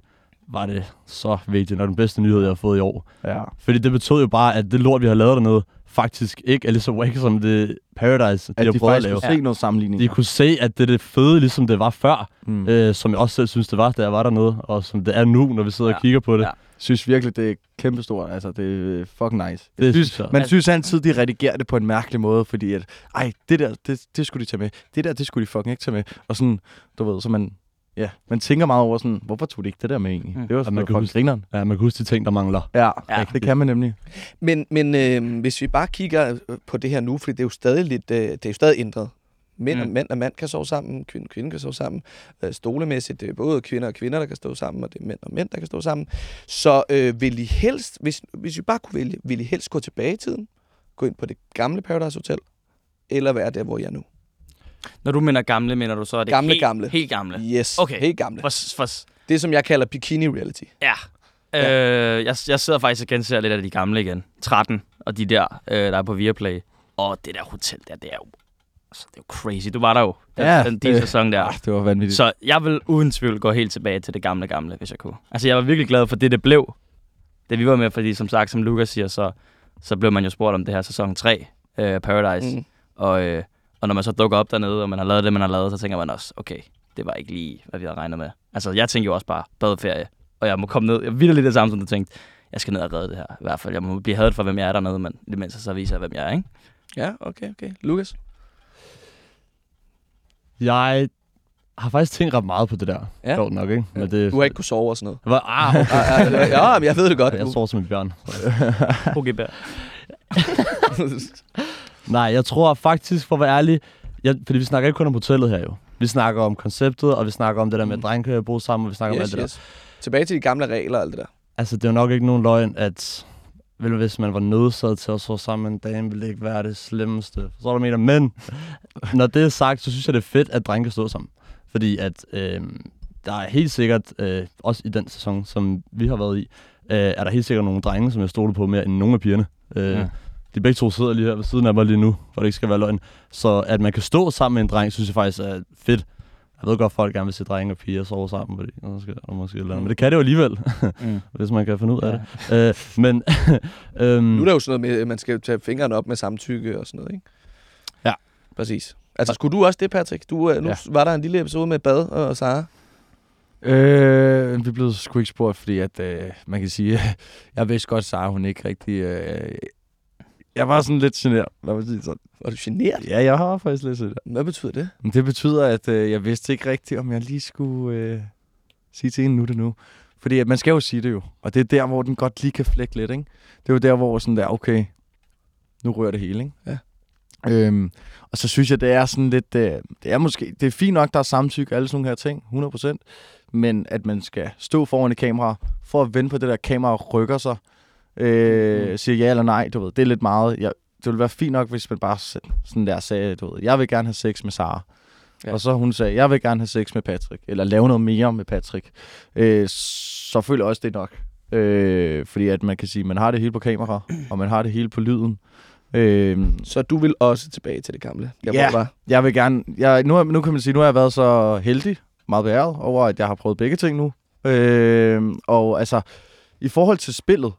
var det så vigtigt, og den bedste nyhed, jeg har fået i år. Ja. Fordi det betød jo bare, at det lort, vi har lavet dernede, faktisk ikke er lige så wack som det Paradise, de At har de prøvet at faktisk lave. kunne se noget sammenligning. De kunne se, at det er det fede, ligesom det var før, mm. øh, som jeg også selv synes, det var, da jeg var dernede, og som det er nu, når vi sidder ja. Og kigger på det. Ja. Ja. synes virkelig, det er kæmpestort. Altså, det er fucking nice. Det Jeg synes synes, man synes altid, de redigerer det på en mærkelig måde, fordi at, ej, det der, det, det skulle de tage med. Det der, det skulle de fucking ikke tage med. Og sådan, du ved, så man, ja, man tænker meget over sådan, hvorfor tog de ikke det der med egentlig? Mm. Det var Og sådan man kan huske- grineren. Ja, man kan huske de ting, der mangler. Ja, Ja. ja, det kan man nemlig. Men, men øh, hvis vi bare kigger øh, på det her nu, fordi det er jo stadig lidt, øh, det er jo stadig ændret. Mænd, mm. Mm. og mænd og mand kan sove sammen, kvinde og kvinde kan sove sammen. Øh, stolemæssigt, det er både kvinder og kvinder, der kan stå sammen, og det er mænd og mænd, der kan stå sammen. Så øh, vil I helst, hvis, hvis vi bare kunne vælge, vil I helst gå tilbage i tiden, gå ind på det gamle Paradise Hotel, eller være der, hvor jeg er nu? Når du mener gamle, mener du så er det Gamle, helt, gamle. Helt gamle. Yes, Okay. helt gamle. For, for, Det, som jeg kalder bikini reality. ja. Øh, jeg, jeg sidder faktisk og genser lidt af de gamle igen. 13 og de der, øh, der er på Viaplay. Og det der hotel der, det er jo, altså, det er jo crazy. Du var der jo, den, Ja, den, det- sæson der. Ah, det var vanvittigt. Så jeg vil uden tvivl gå helt tilbage til det gamle gamle, hvis jeg kunne. Altså, jeg var virkelig glad for det, det blev. Det vi var med, fordi som sagt, som Lukas siger, så, så blev man jo spurgt om det her sæson 3, øh, Paradise. Mm. Og, øh, og når man så dukker op dernede, og man har lavet det, man har lavet, så tænker man også, okay, det var ikke lige, hvad vi havde regnet med. Altså, jeg tænker jo også bare, badeferie, og jeg må komme ned. Jeg vil lidt det samme, som du tænkte. Jeg skal ned og redde det her, i hvert fald. Jeg må blive hadet for, hvem jeg er dernede, men i det mindste så viser jeg, hvem jeg er, ikke? Ja, okay, okay. Lukas? Jeg har faktisk tænkt ret meget på det der. Ja. Sjovt nok, ikke? Men det, Du har ikke kunnet sove og sådan noget. Var, ah, okay. Ja, men jeg ved det godt. Jeg sover som en bjørn. Okay, Bær. Nej, jeg tror faktisk, for at være ærlig, jeg, fordi vi snakker ikke kun om hotellet her jo. Vi snakker om konceptet, og vi snakker om det der med, at drenge kan bo sammen, og vi snakker om alt yes, det der. yes. Tilbage til de gamle regler og alt det der. Altså, det er jo nok ikke nogen løgn, at vel, hvis man var nødsaget til at sove sammen med en dame, ville det ikke være det slemmeste. Så er du mener. Men når det er sagt, så synes jeg, det er fedt, at drenge kan stå sammen. Fordi at øh, der er helt sikkert, øh, også i den sæson, som vi har været i, øh, er der helt sikkert nogle drenge, som jeg stoler på mere end nogle af pigerne. Øh, Ja. De begge to sidder lige her ved siden af mig lige nu, for det ikke skal være løgn. Så at man kan stå sammen med en dreng, synes jeg faktisk er fedt. Jeg ved godt, at folk gerne vil se drenge og piger sove sammen, fordi der skal der måske eller andet. Men det kan det jo alligevel, Mm. hvis man kan finde ud af det. Øh, men øhm, Nu er der jo sådan noget med, at man skal tage fingrene op med samtykke og sådan noget, ikke? Ja. Præcis. Altså, skulle du også det, Patrick? Du, øh, nu Ja. var der en lille episode med Bad og Sara. Øh, vi blev sgu ikke spurgt, fordi at, øh, man kan sige, jeg vidste godt, Sara, hun ikke rigtig... Øh, jeg var sådan lidt generet, lad mig sige sådan. Var du generet? Ja, jeg har faktisk lidt generet. Hvad betyder det? Det betyder, at øh, jeg vidste ikke rigtigt, om jeg lige skulle øh, sige til hende nu det nu. Fordi at man skal jo sige det jo. Og det er der, hvor den godt lige kan flække lidt, ikke? Det er jo der, hvor sådan der, okay, nu rører det hele, ikke? Ja. Øhm, og så synes jeg, det er sådan lidt, øh, det er måske, det er fint nok, der er samtykke alle sådan nogle her ting, 100%, men at man skal stå foran et kamera, for at vente på det der kamera rykker sig, øh, Mm. siger ja eller nej, du ved, det er lidt meget, jeg, det ville være fint nok, hvis man bare sådan der sagde, du ved, jeg vil gerne have sex med Sara. Ja. Og så hun sagde, jeg vil gerne have sex med Patrick, eller lave noget mere med Patrick. Øh, så føler jeg også, det er nok. Øh, fordi at man kan sige, man har det hele på kamera, og man har det hele på lyden. Øh, Så du vil også tilbage til det gamle? Jeg Ja. var. jeg vil gerne, jeg, nu, nu kan man sige, nu har jeg været så heldig, meget beæret over, at jeg har prøvet begge ting nu. Øh, og altså, i forhold til spillet,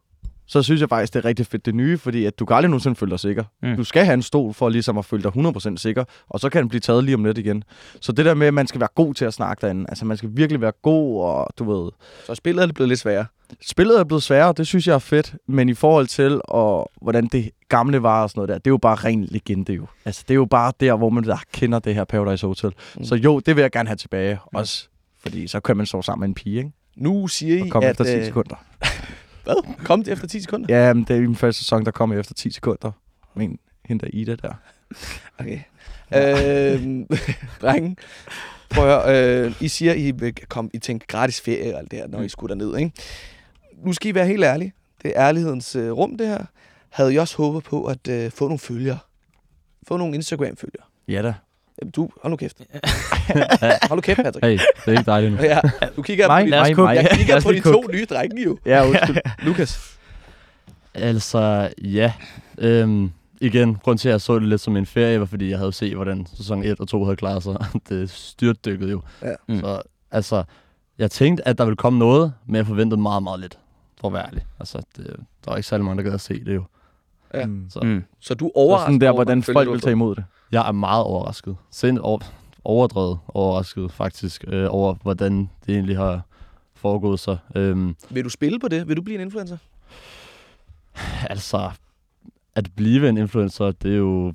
så synes jeg faktisk, det er rigtig fedt det nye, fordi at du kan aldrig nogensinde føle dig sikker. Mm. Mm. Du skal have en stol for ligesom at føle dig 100% sikker, og så kan den blive taget lige om lidt igen. Så det der med, at man skal være god til at snakke derinde, altså man skal virkelig være god, og du ved, Så spillet er det blevet lidt sværere. spillet er blevet sværere, det synes jeg er fedt, men i forhold til, og, hvordan det gamle var og sådan noget der, det er jo bare ren legende jo. Altså det er jo bare der, hvor man der kender det her Paradise Hotel. Mm. Mm. Så jo, det vil jeg gerne have tilbage, også fordi så kan man sove sammen med en pige, ikke? Nu siger Og I, komme at... efter 10 øh, sekunder. Hvad? Kom det efter 10 sekunder? Ja, men det er i min første sæson, der kommer jeg efter 10 sekunder. Men hende der Ida der. Okay. Øh, drenge, prøv at høre. Øh, I siger, I komme, I tænker gratis ferie og alt det her, når I skulle derned, ikke? nu skal I være helt ærlige. Det er ærlighedens øh, rum, det her. Havde I også håbet på at øh, få nogle følgere? Få nogle Instagram-følgere? Ja da. Jamen, du, hold nu kæft. hold nu kæft, Patrick. Hey, det er ikke dejligt nu. Ja, du kigger Mig, på de, mig, mig. jeg kigger på de to nye drenge jo. Ja, undskyld. Lukas. Altså, ja. Øhm, igen, grund til, at jeg så det lidt som en ferie, var fordi jeg havde set, hvordan sæson 1 og 2 havde klaret sig. Det styrtdykkede jo. Ja. Mm. Så altså, jeg tænkte, at der ville komme noget, men jeg forventede meget, meget lidt. For at være ærlig. Altså, det, der var ikke særlig mange, der gad at se det jo. Ja. Mm. Så Mm. Så du Så overrasker sådan der, hvordan folk vil tage imod det. Jeg er meget overrasket. Sind over, overdrevet overrasket, faktisk, øh, over hvordan det egentlig har foregået sig. Øhm. Vil du spille på det? Vil du blive en influencer? altså, at blive en influencer, det er jo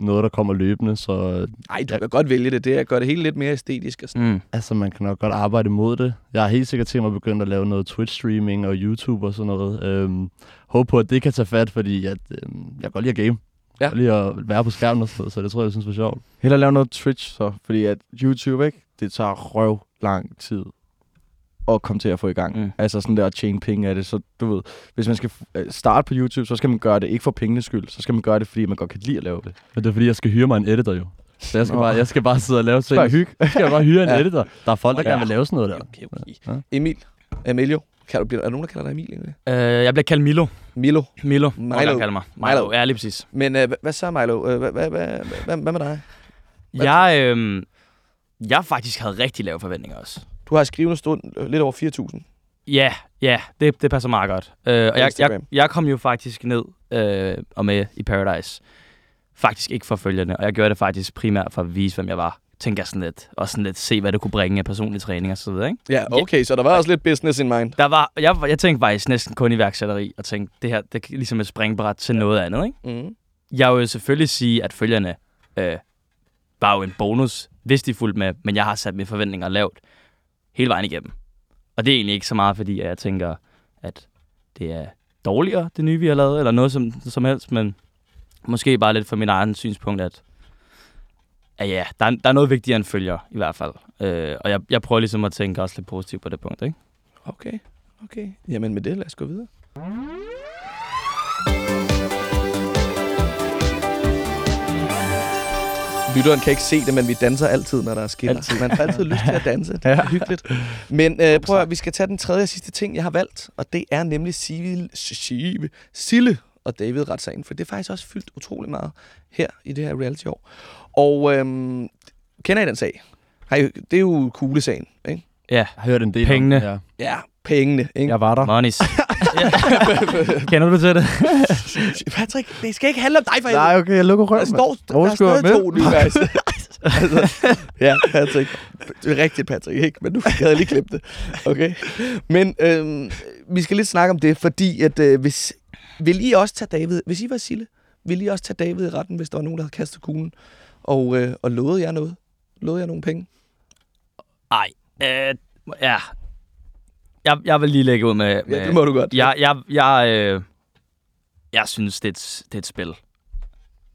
noget, der kommer løbende, så Nej, du kan godt vælge det. Det er at gøre det hele lidt mere æstetisk. Og sådan. Mm. Altså, man kan nok godt arbejde mod det. Jeg er helt sikkert til mig at begynde at lave noget Twitch-streaming og YouTube og sådan noget. Øhm, håber på, at det kan tage fat, fordi at, øhm, jeg kan godt lide at game. Ja. Godt lide at være på skærmen og sådan noget, så det tror jeg, jeg synes var sjovt. Heller lave noget Twitch så, fordi at YouTube, ikke? Det tager røv lang tid at komme til at få i gang. Mm. Altså sådan der at tjene penge af det. Så du ved, hvis man skal øh, starte på YouTube, så skal man gøre det ikke for pengenes skyld. Så skal man gøre det, fordi man godt kan lide at lave det. Men det er fordi, jeg skal hyre mig en editor jo. Så jeg skal, Nå. bare, jeg skal bare sidde og lave ting. Bare hygge. Jeg skal bare hyre en Ja. editor. Der er folk, der Ja. gerne vil lave sådan noget der. Okay, okay. Ja. Emil. Emilio. Kan du, er der nogen, der kalder dig Emil egentlig? Øh, jeg bliver kaldt Milo. Milo. Milo. Milo. Kalde mig. Milo. Milo. Ja, lige præcis. Men øh, hvad, så, Milo? Øh, hvad, hvad, hvad, hvad, hvad med dig? Hvad- Jeg, øh, jeg faktisk havde rigtig lave forventninger også. Du har skrivende stund øh, lidt over 4.000. Ja, ja, det, det passer meget godt. Øh, og jeg, jeg, jeg kom jo faktisk ned øh, og med i Paradise. Faktisk ikke for følgerne, og jeg gjorde det faktisk primært for at vise, hvem jeg var. Tænker jeg sådan lidt, og sådan lidt se, hvad det kunne bringe af personlig træning og så videre, ikke? Ja, okay, så der var også lidt business in mind. Der var, jeg, jeg tænkte faktisk næsten kun iværksætteri, og tænkte, det her det er ligesom et springbræt til noget andet, ikke? Mm. Jeg vil selvfølgelig sige, at følgerne øh, var jo en bonus, hvis de fulgte med, men jeg har sat mine forventninger lavt hele vejen igennem. Og det er egentlig ikke så meget, fordi jeg tænker, at det er dårligere, det nye, vi har lavet, eller noget som, som helst, men måske bare lidt fra min egen synspunkt, at, at ja, der er, der er noget vigtigere end følger, i hvert fald. Øh, og jeg, jeg prøver ligesom at tænke også lidt positivt på det punkt, ikke? Okay, okay. Jamen med det, lad os gå videre. Lytteren kan ikke se det, men vi danser altid, når der er skiller. Altid. Man får altid lyst til at danse. Det er hyggeligt. Men øh, prøv at, vi skal tage den tredje og sidste ting, jeg har valgt. Og det er nemlig Sive, Sive, Sille og David retssagen. For det er faktisk også fyldt utrolig meget her i det her reality-år. Og øhm, kender I den sag? Har I, det er jo kuglesagen, ikke? Ja, Jeg har hørt en del Pengene. om det. Ja. Ja, pengene, ikke? Jeg var der. monies. Kender du til det? Patrick, det skal ikke handle om dig, for Nej, okay, jeg lukker Der røven. står der er skulle jeg stadig med? to nye guys. altså, ja, Patrick. Det er rigtigt, Patrick, ikke? Men nu havde jeg lige klippet det. Okay? Men øhm, vi skal lidt snakke om det, fordi at øh, hvis... Vil I også tage David... Hvis I var Sille, vil I også tage David i retten, hvis der var nogen, der havde kastet kuglen? Og, øh, og lovede jer noget? Lovede jer nogle penge? Nej. Øh, ja. Jeg, jeg vil lige lægge ud med... med Ja, det må du godt. Jeg, jeg, jeg, øh, jeg synes, det er, et, det er et spil.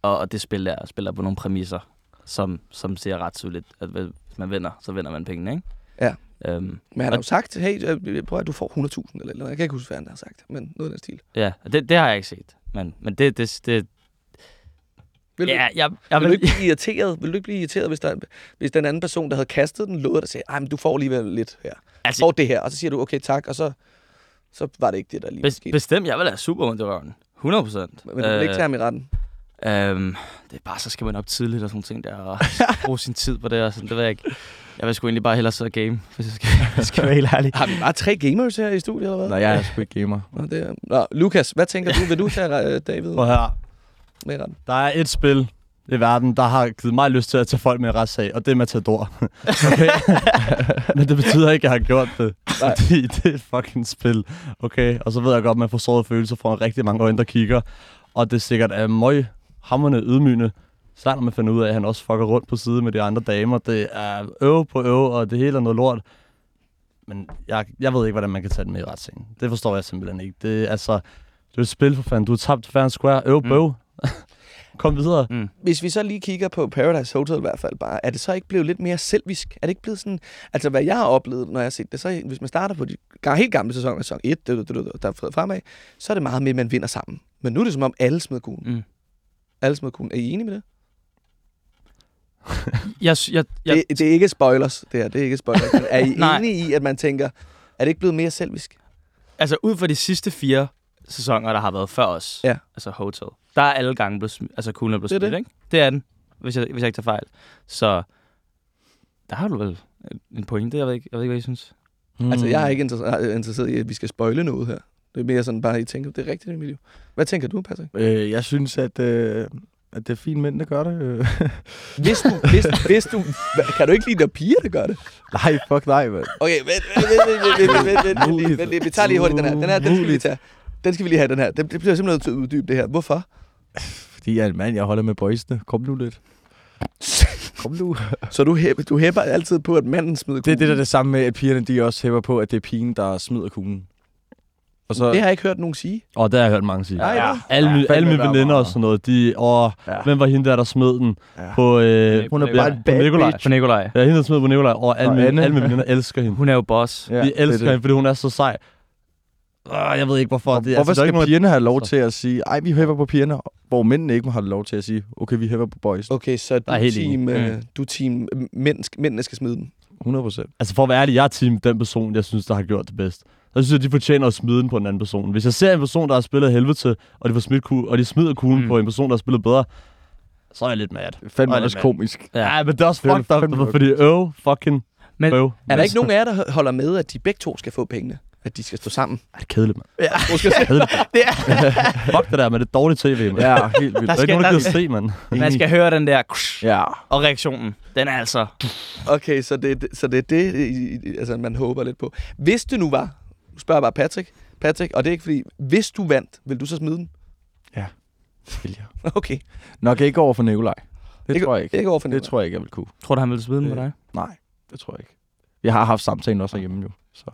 Og, og det spil der spiller på nogle præmisser, som, som ser ret tydeligt, at hvis man vinder, så vinder man pengene, ikke? Ja. Øhm, Men han har jo sagt, hey, øh, prøv at du får 100.000 eller eller. Jeg kan ikke huske, hvad han har sagt, men noget af den stil. ja, det, det har jeg ikke set. Men, men det, det, det Vil du, ja, jeg, jeg vil du vil, ikke blive irriteret, vil du ikke blive irriteret hvis, der, hvis den anden person, der havde kastet den, lovede dig ej, men du får alligevel lidt her. altså, får det her, og så siger du, okay, tak, og så, så var det ikke det, der lige bes, skete. bestemt, jeg vil have super ondt i røven. 100 procent. Men du vil ikke tage ham i retten. Øhm, det er bare, så skal man op tidligt og sådan ting der, og bruge sin tid på det og sådan, det ved jeg ikke. Jeg vil sgu egentlig bare hellere sidde og game, hvis jeg skal, skal være helt ærlig. Har vi bare tre gamers her i studiet, eller hvad? Nej, jeg er sgu ikke gamer. Nå, det er... Nå, Lukas, hvad tænker du? Vil du tage uh, David Prøv her. med retten? Der er et spil i verden, der har givet mig lyst til at tage folk med i retssag, og det er Matador. Okay? Men det betyder ikke, at jeg har gjort det. Nej. Fordi det er et fucking spil. Okay? Og så ved jeg godt, at man får såret følelser fra rigtig mange øjne, der kigger. Og det er sikkert er møg hammerne ydmygende. Særligt når man finder ud af, at han også fucker rundt på side med de andre damer. Det er øve på øve, og det hele er noget lort. Men jeg, jeg ved ikke, hvordan man kan tage det med i retssagen. Det forstår jeg simpelthen ikke. Det er altså... Det er et spil for fanden. Du har tabt fair and square. Øv Mm. bøv. kom videre. Mm. Hvis vi så lige kigger på Paradise Hotel i hvert fald bare, er det så ikke blevet lidt mere selvisk? Er det ikke blevet sådan, altså hvad jeg har oplevet, når jeg har set det, så hvis man starter på de helt gamle sæsoner, sæson 1, det, det, det, det, der er fred fremad, så er det meget med, at man vinder sammen. Men nu er det som om alle smider kuglen. Mm. Alle smider kuglen. Er I enige med det? Jeg, jeg, jeg, det? Det er ikke spoilers, det her. Det er ikke spoilers. Men er I enige i, at man tænker, er det ikke blevet mere selvisk? altså ud fra de sidste fire sæsoner, der har været før os, Ja. altså Hotel, der er alle gange blevet smidt, altså kuglen er blevet Det er smidt, det. ikke? Det er den, hvis jeg, hvis jeg ikke tager fejl. Så der har du vel en pointe, jeg ved ikke, jeg ved ikke hvad I synes. Mm. Altså, jeg er ikke interesseret, interesseret i, at vi skal spoile noget her. Det er mere sådan bare, at I tænker, det er rigtigt, Emilio. Hvad tænker du, Patrick? Øh, jeg synes, at, øh, at det er fint mænd, der gør det. øh. Hvis du, hvis, hvis du, kan du ikke lide, når piger, der gør det? nej, fuck nej, mand. Okay, vent, vent, vent, vent, vent, vent, vent, vent, vi tager lige hurtigt den her. Den her, den skal vi lige tage. Den skal vi lige have, den her. Det, det bliver simpelthen nødt til at uddybe det her. Hvorfor? Fordi jeg er en mand, jeg holder med boysene. Kom nu lidt. Kom nu. Så du, hæpper, du hæpper altid på, at manden smider Det er det, der er kuglen. det samme med, at pigerne de også hæver på, at det er pigen, der smider kuglen. Og så, Det har jeg ikke hørt nogen sige. Og det har jeg hørt mange sige. Nej, Ja. ja. Alle, Ja, alle mine veninder og sådan noget, de... Åh, Ja. hvem var hende der, der smed den Ja. på... Øh, Hun er Ja, bare en på Nikolaj. bitch. For Nikolaj. Ja, hende der smed på Nikolaj. Og alle, Og mine, alle mine veninder elsker hende. Hun er jo boss. Ja, de det er elsker det. hende, fordi hun er så sej. Uh, jeg ved ikke, hvorfor. Det, Hvorfor altså, er skal ikke nogen, pigerne have lov Så- til at sige, ej, vi hæver på pigerne, hvor mændene ikke må have lov til at sige, okay, vi hæver på boys. Okay, så du er team, øh, du er team øh, mænd, mændene skal smide den. 100 procent. Altså for at være ærlig, jeg er team den person, jeg synes, der har gjort det bedst. Så synes jeg, de fortjener at smide den på en anden person. Hvis jeg ser en person, der har spillet helvede til, og de, får smidt ku- og de smider kuglen Mm. på en person, der har spillet bedre, så er jeg lidt mad. Fandme Og er også det komisk. Ja, Ej, men det er også Det er fucked up, fandme fordi øv, fucking Men- øv. Er der ikke nogen af jer, der holder med, at de begge to skal få pengene? At de skal stå sammen? Ej, det er kedeligt, mand. Ja. Måske Kedeligt. Det er, Fuck det der, men det er dårligt tv, mand. Ja, helt vildt. Der er ikke skal- nogen, der der- se, mand. man skal høre den der, Ja. og reaktionen, den er altså... Okay, så det, så det er det, I- I- altså, man håber lidt på. Hvis det nu var, spørger jeg bare Patrick, Patrick, og det er ikke fordi, hvis du vandt, vil du så smide den? Vil jeg. Okay. Nok ikke over for Nikolaj. Det Ikke- tror jeg ikke. Ikke over for Det tror jeg ikke, jeg vil kunne. Tror du, han ville smide den på dig? Nej, det tror jeg ikke. Jeg har haft samtalen også hjemme jo. Så,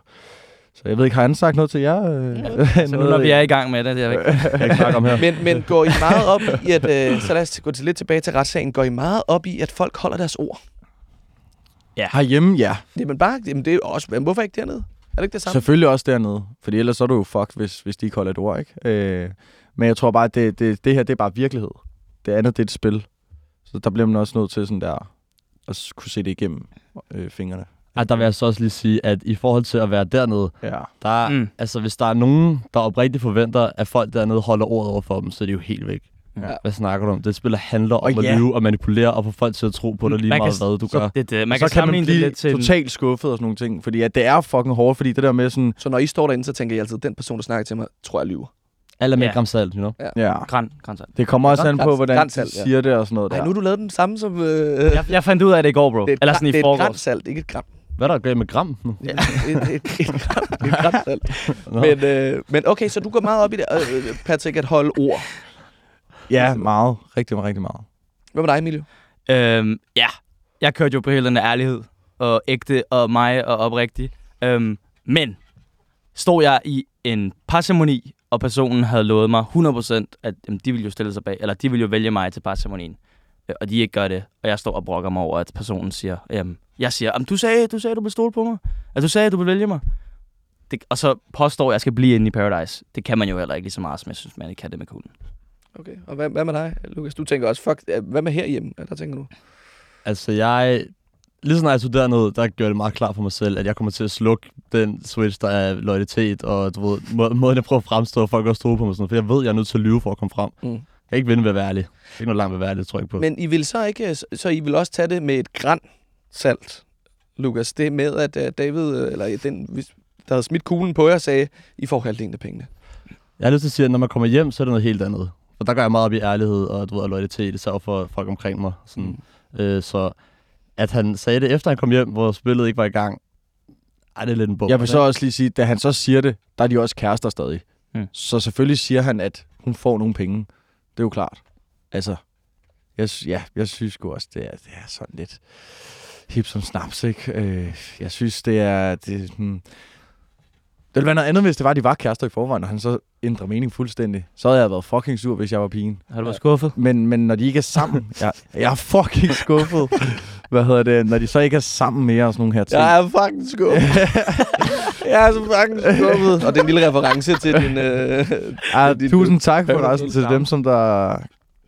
så jeg ved ikke, har han sagt noget til jer? Øh, Så nu, når vi er i gang med det, det er ikke... Jeg kan ikke snakke om her. Men, men går I meget op i, at, øh, så lad os gå til lidt tilbage til retssagen, går I meget op i, at folk holder deres ord? Herhjemme, ja. Jamen bare, jamen det er også, men hvorfor ikke dernede? Er det ikke det samme? Selvfølgelig også dernede. Fordi ellers så er du jo fucked, hvis, hvis de ikke holder et ord, ikke? Øh, men jeg tror bare, at det, det, det her, det er bare virkelighed. Det andet, det er et spil. Så der bliver man også nødt til sådan der, at kunne se det igennem øh, fingrene. Ej, der vil jeg så også lige sige, at i forhold til at være dernede, Ja. der er, Mm. mm. altså hvis der er nogen, der oprigtigt forventer, at folk dernede holder ordet over for dem, så er det jo helt væk. Ja. Hvad snakker du om? Det spil handler om Og at ja. lyve og manipulere og få folk til at tro på dig lige Man kan meget, s- hvad du så gør. Det, det, man Man kan så kan man det blive lidt til... totalt skuffet og sådan nogle ting. Fordi at det er fucking hårdt, fordi det der med sådan... Så når I står derinde, så tænker I altid, den person, der snakker til mig, tror jeg lyver. Alle med Ja. ja. gram salt, you know? Ja. Græn, grænsalt. Det kommer også an på, hvordan de ja. siger det og sådan noget der. nu har du lavet den samme som... Øh, Jeg, jeg fandt ud af det i går, bro. det er et, Eller sådan i det er et forgårs. grænsalt, ikke et gram. Hvad er der galt med gram nu? Ja. et, et, et, et, gram, et grænsalt. Nå. Men, øh, men okay, så du går meget op i det, øh, Patrick, at holde ord. Ja, meget. Rigtig, rigtig meget. Hvad med dig, Emilio? Øhm, ja, jeg kørte jo på hele den ærlighed, og ægte, og mig, og oprigtig. Øhm, men stod jeg i en parceremoni, og personen havde lovet mig 100%, at jamen, de ville jo stille sig bag, eller de ville jo vælge mig til parceremonien, øh, og de ikke gør det, og jeg står og brokker mig over, at personen siger, jamen, jeg siger, jamen, du sagde, du sagde, du ville stole på mig, at du sagde, du ville vælge mig. Det, og så påstår jeg, at jeg skal blive inde i Paradise. Det kan man jo heller ikke lige så meget, som jeg synes, man ikke kan det med kunden. Okay, og hvad, hvad med dig, Lukas? Du tænker også, fuck, øh, hvad med herhjemme? Der tænker du? Altså, jeg... Lige sådan, jeg tog derned, der gjorde det meget klart for mig selv, at jeg kommer til at slukke den switch, der er loyalitet, og du ved, må, måden jeg prøver at fremstå, og folk også tro på mig, sådan, noget, for jeg ved, jeg er nødt til at lyve for at komme frem. Mm. Jeg kan ikke vinde ved at være ærlig. Ikke noget langt ved at være ærlig, tror jeg ikke på. Men I vil så ikke, så I vil også tage det med et græn salt, Lukas. Det med, at uh, David, øh, eller den, der havde smidt kuglen på jer, sagde, I får halvdelen af pengene. Jeg har lyst til at sige, at når man kommer hjem, så er det noget helt andet. For der går jeg meget op i ærlighed og, du ved, og loyalitet, især for folk omkring mig. Sådan, mm. øh, så at han sagde det, efter han kom hjem, hvor spillet ikke var i gang, ej, det er lidt en bog. Jeg vil så også lige sige, da han så siger det, der er de også kærester stadig. Mm. Så selvfølgelig siger han, at hun får nogle penge. Det er jo klart. Altså, jeg, ja, jeg synes sgu også, det er, det er sådan lidt hip som snaps, ikke? Øh, jeg synes, det er... Det, hmm, ville være noget andet, hvis det var, at de var kærester i forvejen, og han så ændrer mening fuldstændig. Så havde jeg været fucking sur, hvis jeg var pigen. Har du været skuffet? Men, men når de ikke er sammen, jeg, jeg er fucking skuffet. Hvad hedder det? Når de så ikke er sammen mere og sådan nogle her ting. Jeg er fucking skuffet. jeg er så fucking skuffet. Og det er en lille reference til din... Øh, Ja, din- tusind tak for resten til dem, som der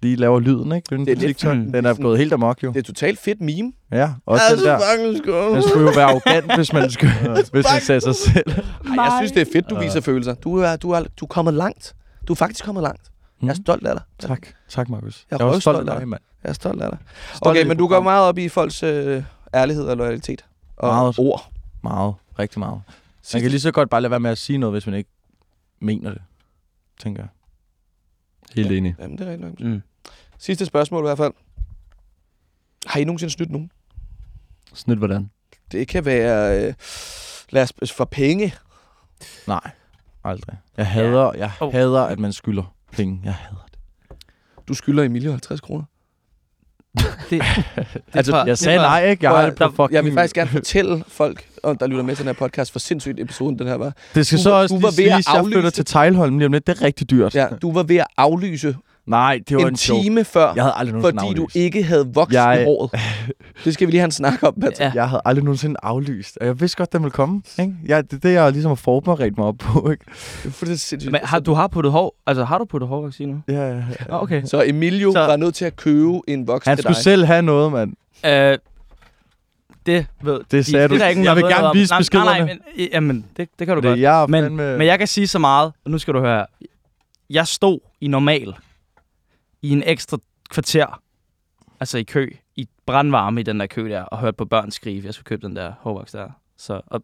lige laver lyden, ikke? Den, Det er lidt- TikTok. Mm. den er gået helt amok, jo. det er totalt fedt meme. Ja, også er den der. Man skulle jo være arrogant, hvis man, skulle, hvis man sagde sig selv. Ej, jeg synes, det er fedt, du viser følelser. Du er, du, er, du er kommet langt. Du er faktisk kommet langt. Jeg er Mm. stolt af dig. Tak. Tak, Markus. Jeg er Jeg er også stolt af røvstolt af dig, mand. Jeg er stolt af dig. Stolt Okay, men du går meget op i folks øh, ærlighed og loyalitet. Og Meget. ord. Meget. Rigtig meget. Man Sidste- kan lige så godt bare lade være med at sige noget, hvis man ikke mener det, tænker jeg. Helt enig. Jamen, det er rigtig nok. Mm. Sidste spørgsmål i hvert fald. Har I nogensinde snydt nogen? Snydt hvordan? Det kan være, øh, lad os, for penge. Nej, aldrig. Jeg hader, jeg Oh. hader, at man skylder penge. Jeg hader det. Du skylder Emilie 50 kroner. Det, Altså, tror- Jeg sagde det tror- nej, ikke? Jeg har det på der- fucking... Jeg vil faktisk gerne fortælle folk, og der lytter med til den her podcast, for sindssygt episoden den her var. Det skal Du så var- også du lige var ved at at jeg aflyse- flytter til Tejlholm lige om lidt. Det er rigtig dyrt. Ja, du var ved at aflyse Nej, det var en, en joke. time før, Jeg havde aldrig fordi du aflyst. ikke havde voks Jeg- i håret. Det skal vi lige have en snak om, Patrick. Ja. Jeg havde aldrig nogensinde aflyst. Og jeg vidste godt, den ville komme. Ikke? Jeg, det er det, jeg ligesom har forberedt mig op på. Ikke? For det er sindssygt. Men har, du har puttet hår, altså har du puttet hårvaccine nu? Ja, ja, ja. Ah, okay. Så Emilio Så- var nødt til at købe en voks Han til skulle dig. selv have noget, mand. Øh, det ved Det sagde du. er der ingen, Jeg vil ved gerne noget vise Nej, Nej, nej, beskederne. men, jamen, det, det kan du Det er godt. jeg er Men, fandme... men jeg kan sige så meget, og nu skal du høre. Jeg stod i normal i en ekstra kvarter, altså i kø, i brandvarme i den der kø der, og hørte på børn skrige, jeg skulle købe den der hårvoks der. Så, og,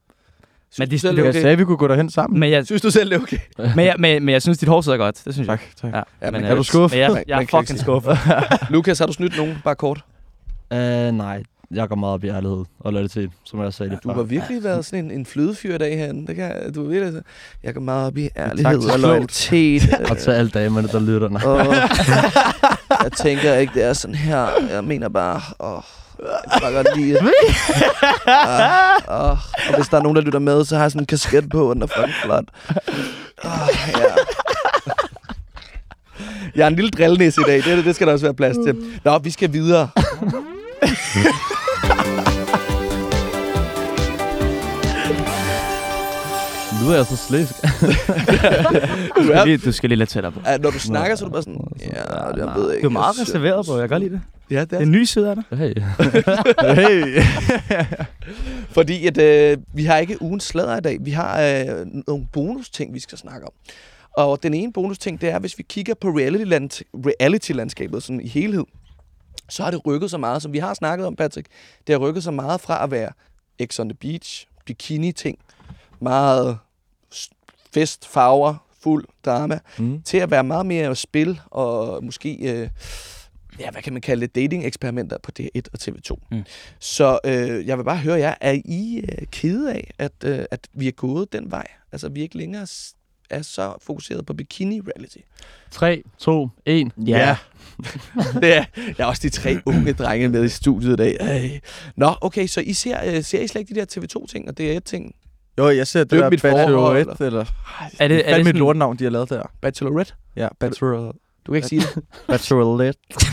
men, de, selv, det, det er Jeg okay? sagde, at vi kunne gå derhen sammen. men, jeg, Synes du selv, det er okay? men, jeg, men, men jeg synes, dit hår sidder godt. Det synes Tak, tak. jeg. Ja, Ja, men øh, er du skuffet? Men jeg, Man- jeg er fucking skuffet. Lukas, har du snydt nogen? Bare kort. Uh, nej, jeg går meget op i ærlighed og loyalitet, som jeg sagde lidt Du har virkelig været sådan en, en flødefyr i dag herinde. Det kan, du virkelig, så- jeg går meget op i ærlighed og klogt. loyalitet. Og til alle damerne, der lytter. Nej. og jeg tænker ikke, det er sådan her. Jeg mener bare, åh, jeg kan godt lide det. Ah, åh, og hvis der er nogen, der lytter med, så har jeg sådan en kasket på, og den er fucking flot. Oh, ja. Jeg er en lille drillnæs i dag, det, det skal der også være plads til. Nå, vi skal videre. Nu er jeg så slæsk. Du Lige- Du skal lige lidt tættere på. Ja, når du snakker, så er du bare sådan, ja, jeg ved ikke. Du er meget reserveret på, jeg kan godt lide det. Ja, det Det er er en ny side af dig. Hey. Hey. Fordi at, øh, vi har ikke ugens sladder i dag. Vi har øh, nogle bonus-ting, vi skal snakke om. Og den ene bonus-ting, det er, hvis vi kigger på reality-land- reality-landskabet sådan i helhed, så har det rykket så meget, som vi har snakket om, Patrick. Det har rykket så meget fra at være X on the beach, bikini-ting, meget fest, farver, fuld drama, Mm. til at være meget mere spil og måske, øh, ja, hvad kan man kalde det, dating-eksperimenter på DR1 og TV2. Mm. Så øh, jeg vil bare høre jer, er I øh, kede af, at, øh, at vi er gået den vej? Altså, vi ikke længere er så fokuseret på bikini-reality. 3, 2, 1. Ja. det er, jeg er også de tre unge drenge med i studiet i dag. Ej. Nå, okay, så I ser, øh, ser I slet ikke de der TV2-ting og DR1-ting? Jo, jeg ser det der mit forhold, Bachelorette, eller... Er det, er det et sådan, lortenavn, de har lavet der. Bachelorette? Ja, Bachelor... Du kan ikke sige det. Bachelorette.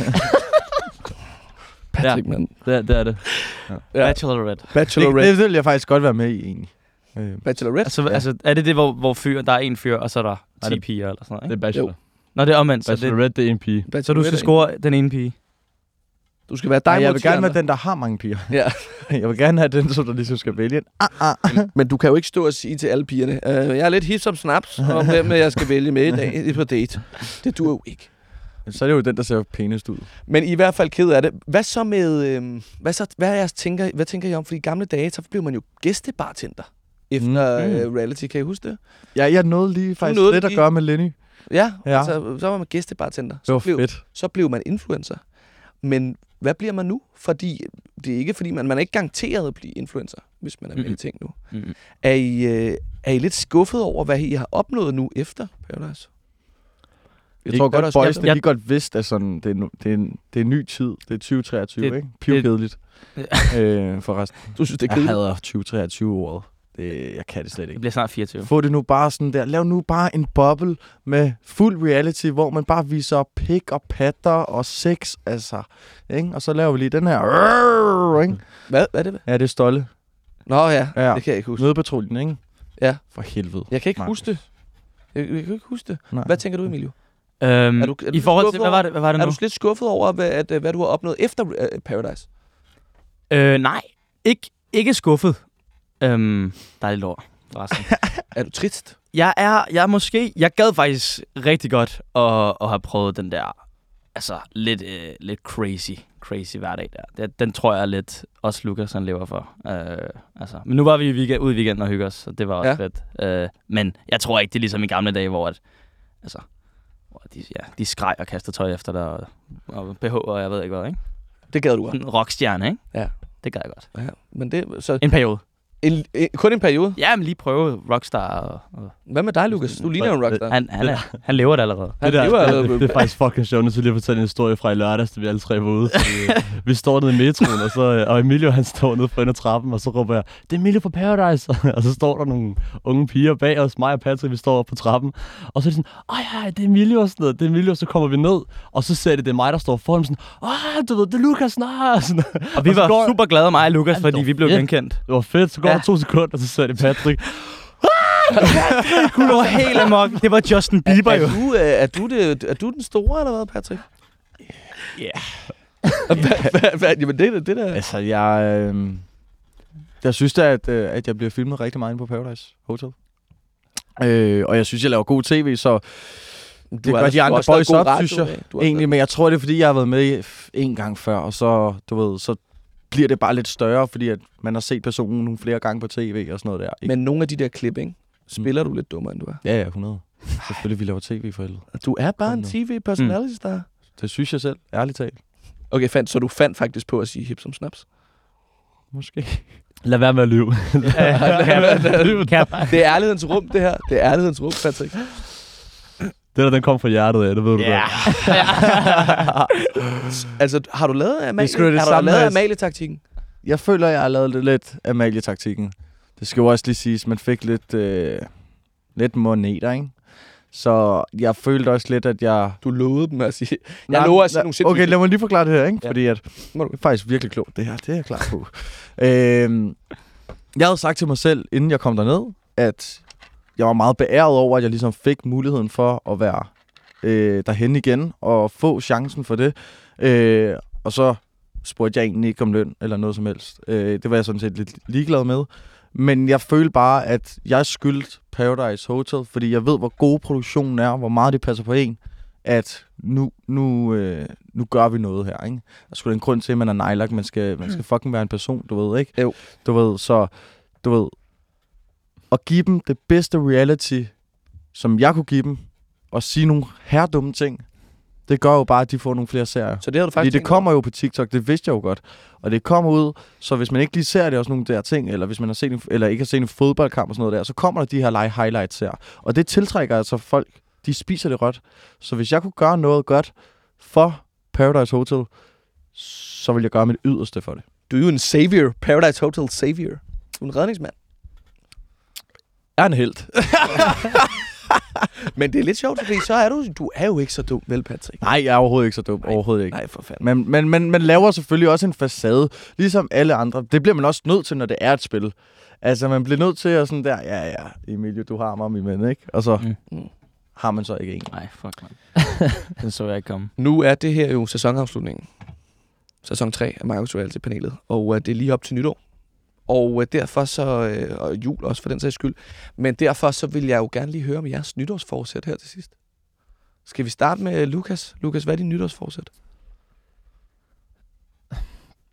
Patrick, ja. Det, er- det er det. Ja. Bachelorette? Det, Bachelorette. det vil jeg faktisk godt være med i, egentlig. Øh, Bachelorette? Altså, ja. altså, er det det, hvor, hvor fyr, der er en fyr, og så er der 10 det- piger eller sådan noget, Det ikke? er bachelor. Jo. Nå, det er omvendt, så, det, Bachelorette, det er en pige. så du Bachelorette skal score den ene pige. Du skal være dig Nej, jeg vil gerne være den, der har mange piger. Ja. Jeg vil gerne have den, som der ligesom skal vælge. Ah, ah. Men du kan jo ikke stå og sige til alle pigerne, uh, jeg er lidt hip som snaps, og hvem jeg skal vælge med i dag på date. Det duer jo ikke. Så er det jo den, der ser pænest ud. Men I er i hvert fald ked af det. Hvad så med, øhm, hvad, så, hvad, er jeres tænker, hvad tænker I om? For i gamle dage, så blev man jo gæstebartender efter Mm. mm. uh, reality. Kan I huske det? Ja, jeg nåede lige faktisk nåede lidt det at lige. gøre med Lenny. Ja, Ja. ja. Altså, så var man gæstebartender. Det Så var blev, fedt. så blev man influencer. Men hvad bliver man nu? Fordi det er ikke fordi, man, man er ikke garanteret at blive influencer, hvis man er med i Mhm. ting nu. Mm. Er I, øh, er I lidt skuffet over, hvad I har opnået nu efter Paradise? Jeg tror godt at- boysene jeg- de godt vidste, at sådan, det, er, nu- det, er en, det er en ny tid. Det er 2023, Det- ikke? Pivkedeligt. øh, forresten. Du synes, det er Jeg kedeligt? hader 2023-ordet. Det, jeg kan det slet Det ikke. bliver snart 24. Få det nu bare sådan der. Lav nu bare en boble med fuld reality, hvor man bare viser pik og patter og sex, altså. Ikke? Og så laver vi lige den her. Ikke? Hvad, hvad er det? Ja, det er Stolle. Nå ja, Ja. det kan jeg ikke huske. Nødpatruljen, ikke? Ja. For helvede. Jeg kan ikke Markus. huske det. Jeg, jeg kan ikke huske det. Nej. Hvad tænker du, Emilio? Øhm, Er du- er du I forhold til, skuffet hvad var det, hvad var det Er nu? du lidt skuffet over, hvad, at, øh, hvad du har opnået efter uh, Paradise? Øh, nej, ikke, ikke skuffet. Øhm, dejligt ord, forresten. Er du trist? jeg er, jeg er måske, jeg gad faktisk rigtig godt at, at have prøvet den der, altså lidt, øh, lidt crazy, crazy hverdag der. Det, den tror jeg lidt også Lukas han lever for. Øh, altså. Men nu var vi i weekend, ude i weekenden og hygge os, og det var også Ja. fedt. Øh, men jeg tror ikke, det er ligesom i gamle dage, hvor, at, altså, hvor de, ja, de skreg og kastede tøj efter dig, og, og BH og jeg ved ikke hvad, ikke? Det gad du godt. En rockstjerne, ikke? Ja. Det gad jeg godt. Ja, men det, så En periode. En, en, kun en periode. Ja, men lige prøve Rockstar. Og, og Hvad med dig, Lukas? Du ligner jo en rockstar. han, han, er, han lever det allerede. Han det, der, lever det, allerede det, det, er faktisk fucking sjovt. Nu til lige at fortælle en historie fra i lørdags, da vi alle tre var ude. Fordi, øh, vi står nede i metroen, og, så, øh, og Emilio han står nede for enden af trappen, og så råber jeg, det er Emilio fra Paradise. og så står der nogle unge piger bag os, mig og Patrick, vi står oppe på trappen. Og så er de sådan, åh ja, det er Emilio og sådan noget. Det er Emilio, så kommer vi ned, og så ser de, det er mig, der står foran sådan, åh, du ved, det er Lukas snart. Sådan, Og vi så var går- super glade, mig og Lukas, fordi det vi blev genkendt. det var fedt, så går Ja. to sekunder, og så ser de Patrick. Hun var helt amok. Det var Justin Bieber jo. Er du, øh, er, du det, er du den store, eller hvad, Patrick? Ja. hvad, jamen, det, er- det der... Altså, jeg... Øh, jeg synes da, at, øh, at jeg bliver filmet rigtig meget inde på Paradise Hotel. Øh, og jeg synes, jeg laver god tv, så det gør de andre boys op, synes jeg. egentlig. Men jeg tror, det er, fordi jeg har været med en gang før, og så, du ved, så bliver det bare lidt større, fordi at man har set personen nogle flere gange på tv og sådan noget der. Ikke? Men nogle af de der klip, ikke? Spiller du lidt dummere, end du er? Ja, ja, 100. Selvfølgelig, vi laver tv for helvede. Du er bare en tv-personality star. Det synes jeg selv, ærligt talt. Okay, fandt, så du fandt faktisk på at sige hip som snaps? Måske. Lad være med at lyve. Det er ærlighedens rum, det her. Det er ærlighedens rum, Patrick. Det der, den kom fra hjertet af, det ved du Ja. godt. Altså, har du lavet Amalie, sgu da det har du samme, lavet Amalie-taktikken? Jeg føler, jeg har lavet det lidt Amalie-taktikken. Det skal jo også lige siges, man fik lidt, øh, lidt moneter, ikke? Så jeg følte også lidt, at jeg... Du lovede dem at sige... Jeg lover at sige nogle sindssyge Okay, lad mig lige forklare det her, ikke? Ja. Fordi at, det er faktisk virkelig klogt, det her. Det er jeg klar på. øhm, jeg havde sagt til mig selv, inden jeg kom derned, at jeg var meget beæret over, at jeg ligesom fik muligheden for at være øh, derhen igen og få chancen for det. Øh, og så spurgte jeg egentlig ikke om løn eller noget som helst. Øh, det var jeg sådan set lidt ligeglad med. Men jeg følte bare, at jeg skyldte Paradise Hotel, fordi jeg ved, hvor god produktionen er, hvor meget det passer på en, at nu, nu, øh, nu gør vi noget her, ikke? Der er da en grund til, at man er nejlagt. Man skal, man skal fucking være en person, du ved, ikke? Jo. Du ved, så, du ved, at give dem det bedste reality, som jeg kunne give dem, og sige nogle herredumme ting, det gør jo bare, at de får nogle flere serier. Så det har du Fordi faktisk det tænkt kommer jo på TikTok, det vidste jeg jo godt. Og det kommer ud, så hvis man ikke lige ser det og sådan nogle der ting, eller hvis man har set en, eller ikke har set en fodboldkamp og sådan noget der, så kommer der de her live highlights her. Og det tiltrækker altså folk, de spiser det råt. Så hvis jeg kunne gøre noget godt for Paradise Hotel, så vil jeg gøre mit yderste for det. Du er jo en savior. Paradise Hotel savior. Du er en redningsmand. Er en held. Men det er lidt sjovt, fordi så er du, du er jo ikke så dum, vel Patrick? Nej, jeg er overhovedet ikke så dum. Nej. Overhovedet ikke. Nej, for fanden. Men, men, men man laver selvfølgelig også en facade, ligesom alle andre. Det bliver man også nødt til, når det er et spil. Altså, man bliver nødt til at sådan der, ja, ja, Emilio, du har mig, min ven, ikke? Og så Mm. Mm. har man så ikke en. Nej, fuck, man. Den så jeg ikke komme. Nu er det her jo sæsonafslutningen. Sæson 3 af Marcus Reality-panelet. Og uh, det er lige op til nytår. Og øh, derfor så, øh, og jul også for den sags skyld, men derfor så vil jeg jo gerne lige høre om jeres nytårsforsæt her til sidst. Skal vi starte med Lukas? Lukas, hvad er din nytårsforsæt?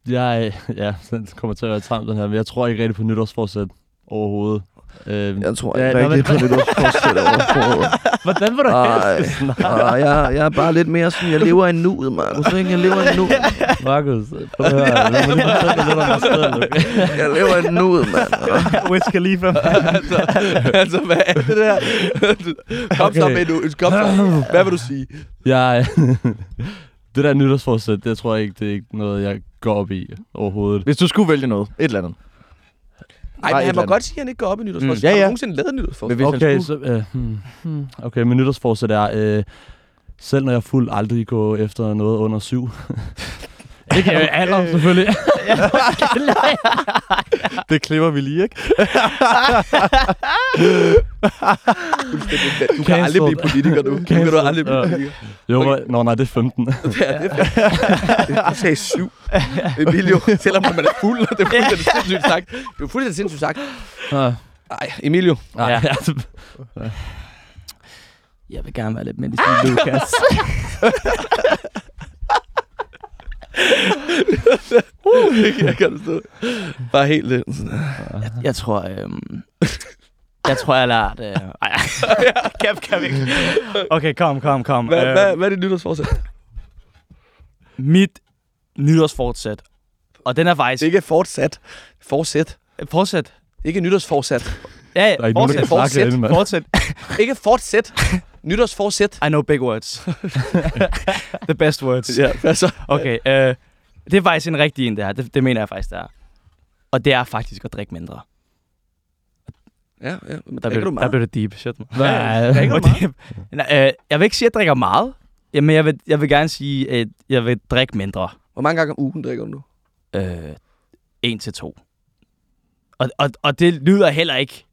Jeg, ja, den kommer til at være træmt, den her, men jeg tror ikke rigtig på nytårsforsæt overhovedet. Øhm, Jeg tror Ja, ikke nå, men- rigtig på nytårsforsæt overhovedet. hvordan vil du helst snakke? ej, jeg, jeg er bare lidt mere sådan, jeg lever i nuet, Markus. Ikke? Jeg lever i nuet. Markus, prøv at høre. Jeg lever i nuet, mand. Wiz Khalifa. altså, altså, hvad er det der? Kom så med nu. Kom så. Hvad vil du sige? Jeg, det der nytårsforsæt, det tror jeg ikke, det er ikke noget, jeg går op i overhovedet. Hvis du skulle vælge noget, et eller andet. Ej, men han må godt sige, at han ikke går op i nytårsforsæt. Mm, ja, Har du ja. nogensinde lavet nytårsforsæt? Men Okay, så, øh, hmm, hmm. okay, min nytårsforsæt er, øh, selv når jeg er fuld, aldrig gå efter noget under syv. ikke øh, alder, selvfølgelig. Det klipper vi lige, ikke? Du kan aldrig blive politiker, du. Kan du aldrig blive Ja. politiker. jo, okay. nå, nej, det er 15. Ja, det er fedt. Du sagde syv. Emilio, selvom man er fuld, det er fuldstændig sindssygt sagt. Det er fuldstændig sindssygt sagt. Nej, Nej, Emilio. Ja. altså, Jeg vil gerne være lidt med ligesom Lukas. Det kan jeg godt stå. Bare helt lidt. jeg, jeg tror, øhm, jeg tror, jeg har lært... Øh, ej, kan, kan ikke? Okay, kom, kom, kom. Hvad, Øh, hvad, hvad er dit nytårsforsæt? Mit nytårsfortsæt. Og den er faktisk... Det er ikke fortsat. Fortsæt. Fortsæt. Ikke nytårsforsæt. Ja, ja, er fortsæt. mand. Fortsæt. Ikke fortsæt. Nytårsforsæt. I know big words. The best words. Ja, hvad så? Okay, øh, det er faktisk en rigtig en, det her. Det, det mener jeg faktisk, det er. Og det er faktisk at drikke mindre. Ja, ja. Der blev, du der meget? blev det deep. Shit, man. Nej. Drikker du meget? Nej, øh, jeg vil ikke sige, at jeg drikker meget. Jamen, jeg vil, jeg vil gerne sige, at jeg vil drikke mindre. Hvor mange gange om ugen drikker du? Øh, en til to. Og, og, og det lyder heller ikke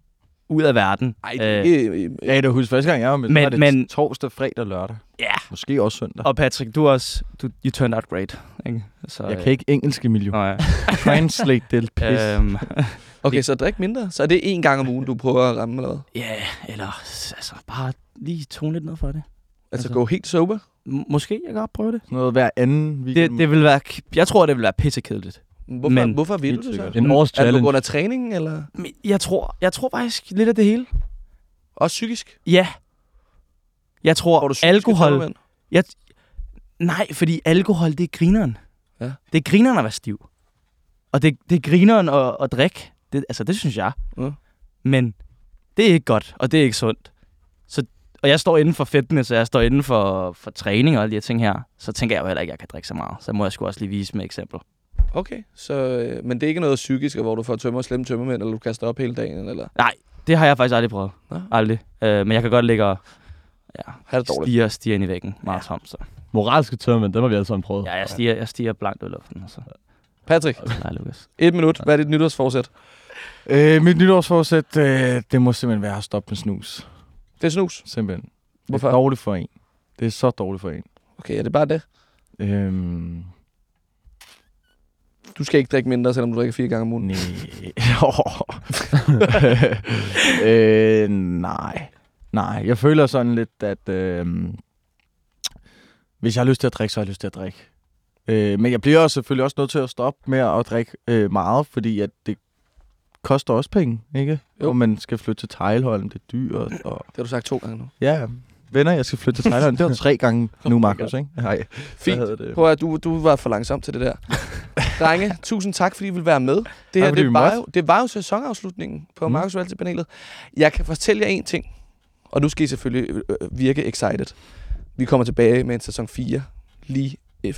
ud af verden. Ej, Øh, det er ikke... Ja, jeg kan huske første gang, jeg var med, Men- var det men- torsdag, fredag, lørdag. Ja. Måske også søndag. Og Patrick, du også... Du, you turned out great. Ikke? Så, Jeg kan ikke engelsk, Emilio. Nå, ja. Translate det pis. øhm, Okay, så drik mindre. Så er det én gang om ugen, du prøver at ramme eller hvad? ja, eller altså, bare lige tone lidt ned for det. Altså, Altså- gå helt sober? Måske, jeg kan godt prøve det. Noget hver anden Det, weekend. det vil være... Jeg tror, det vil være pissekedeligt. Hvorfor, Men- hvorfor vil du det så? En års Er det på challenge. grund af træningen, eller Men jeg tror, jeg tror faktisk lidt af det hele. også psykisk? Ja. Jeg tror, du alkohol... tømmermænd? Nej, fordi alkohol, det er grineren. Ja. Det er grineren at være stiv. Og det, det er grineren at, at drikke. Det, altså, det synes jeg. Ja. Men det er ikke godt, og det er ikke sundt. Så, og jeg står inden for fitness, og jeg står inden for, for træning og alle de her ting her. Så tænker jeg jo heller ikke, at jeg kan drikke så meget. Så må jeg sgu også lige vise med eksempel. Okay, så, øh, men det er ikke noget psykisk, hvor du får tømmer slemme tømmermænd, eller du kaster op hele dagen, eller Det har jeg faktisk aldrig prøvet. Nå. Aldrig. Øh, men jeg kan godt ligge og ja, har det dårligt. ind i væggen meget tom. Så. Moralske tørmænd, dem har vi alle sammen prøvet. Ja, jeg stiger, jeg stiger blankt ud i luften. Og så. Patrick, Nej, Lukas. et minut. Hvad er dit nytårsforsæt? Øh, mit nytårsforsæt, øh, det må simpelthen være at stoppe med snus. Det er snus. Simpelthen. Hvorfor? Det er dårligt for en. Det er så dårligt for en. Okay, er det bare det? Øhm, Du skal ikke drikke mindre, selvom du drikker fire gange om ugen. nej. øh, nej. Nej, jeg føler sådan lidt, at øh, hvis jeg har lyst til at drikke, så har jeg lyst til at drikke. Øh, men jeg bliver også selvfølgelig også nødt til at stoppe med at drikke øh, meget, fordi at det koster også penge, ikke? Jo. Og man skal flytte til Tejlholm, det er dyrt. Og, Det har du sagt to gange nu. ja, venner, jeg skal flytte til Tejlholm. Det var tre gange nu, Markus, ikke? Nej. Fint. Det? Prøv at du, du var for langsom til det der. Drenge, tusind tak, fordi I ville være med. Det her, det, var jo, det var jo sæsonafslutningen på mm. Marcus Reality-panelet. Jeg kan fortælle jer en ting, og nu skal I selvfølgelig øh, øh, virke excited. Vi kommer tilbage med en sæson 4 lige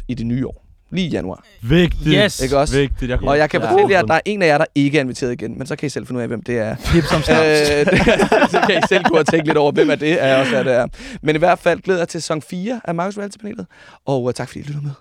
i det nye år. Lige i januar. Vigtigt. Yes. Ikke også? Vigtigt. Jeg Og jeg kan fortælle jer, at der er en af jer, der ikke er inviteret igen, men så kan I selv finde ud af, hvem det er. Hip som Øh, det, så kan I selv gå og tænke lidt over, hvem er det er også, hvad det er. Men i hvert fald glæder jeg til sæson 4 af Marcus Reality-panelet, og uh, tak fordi I lyttede med.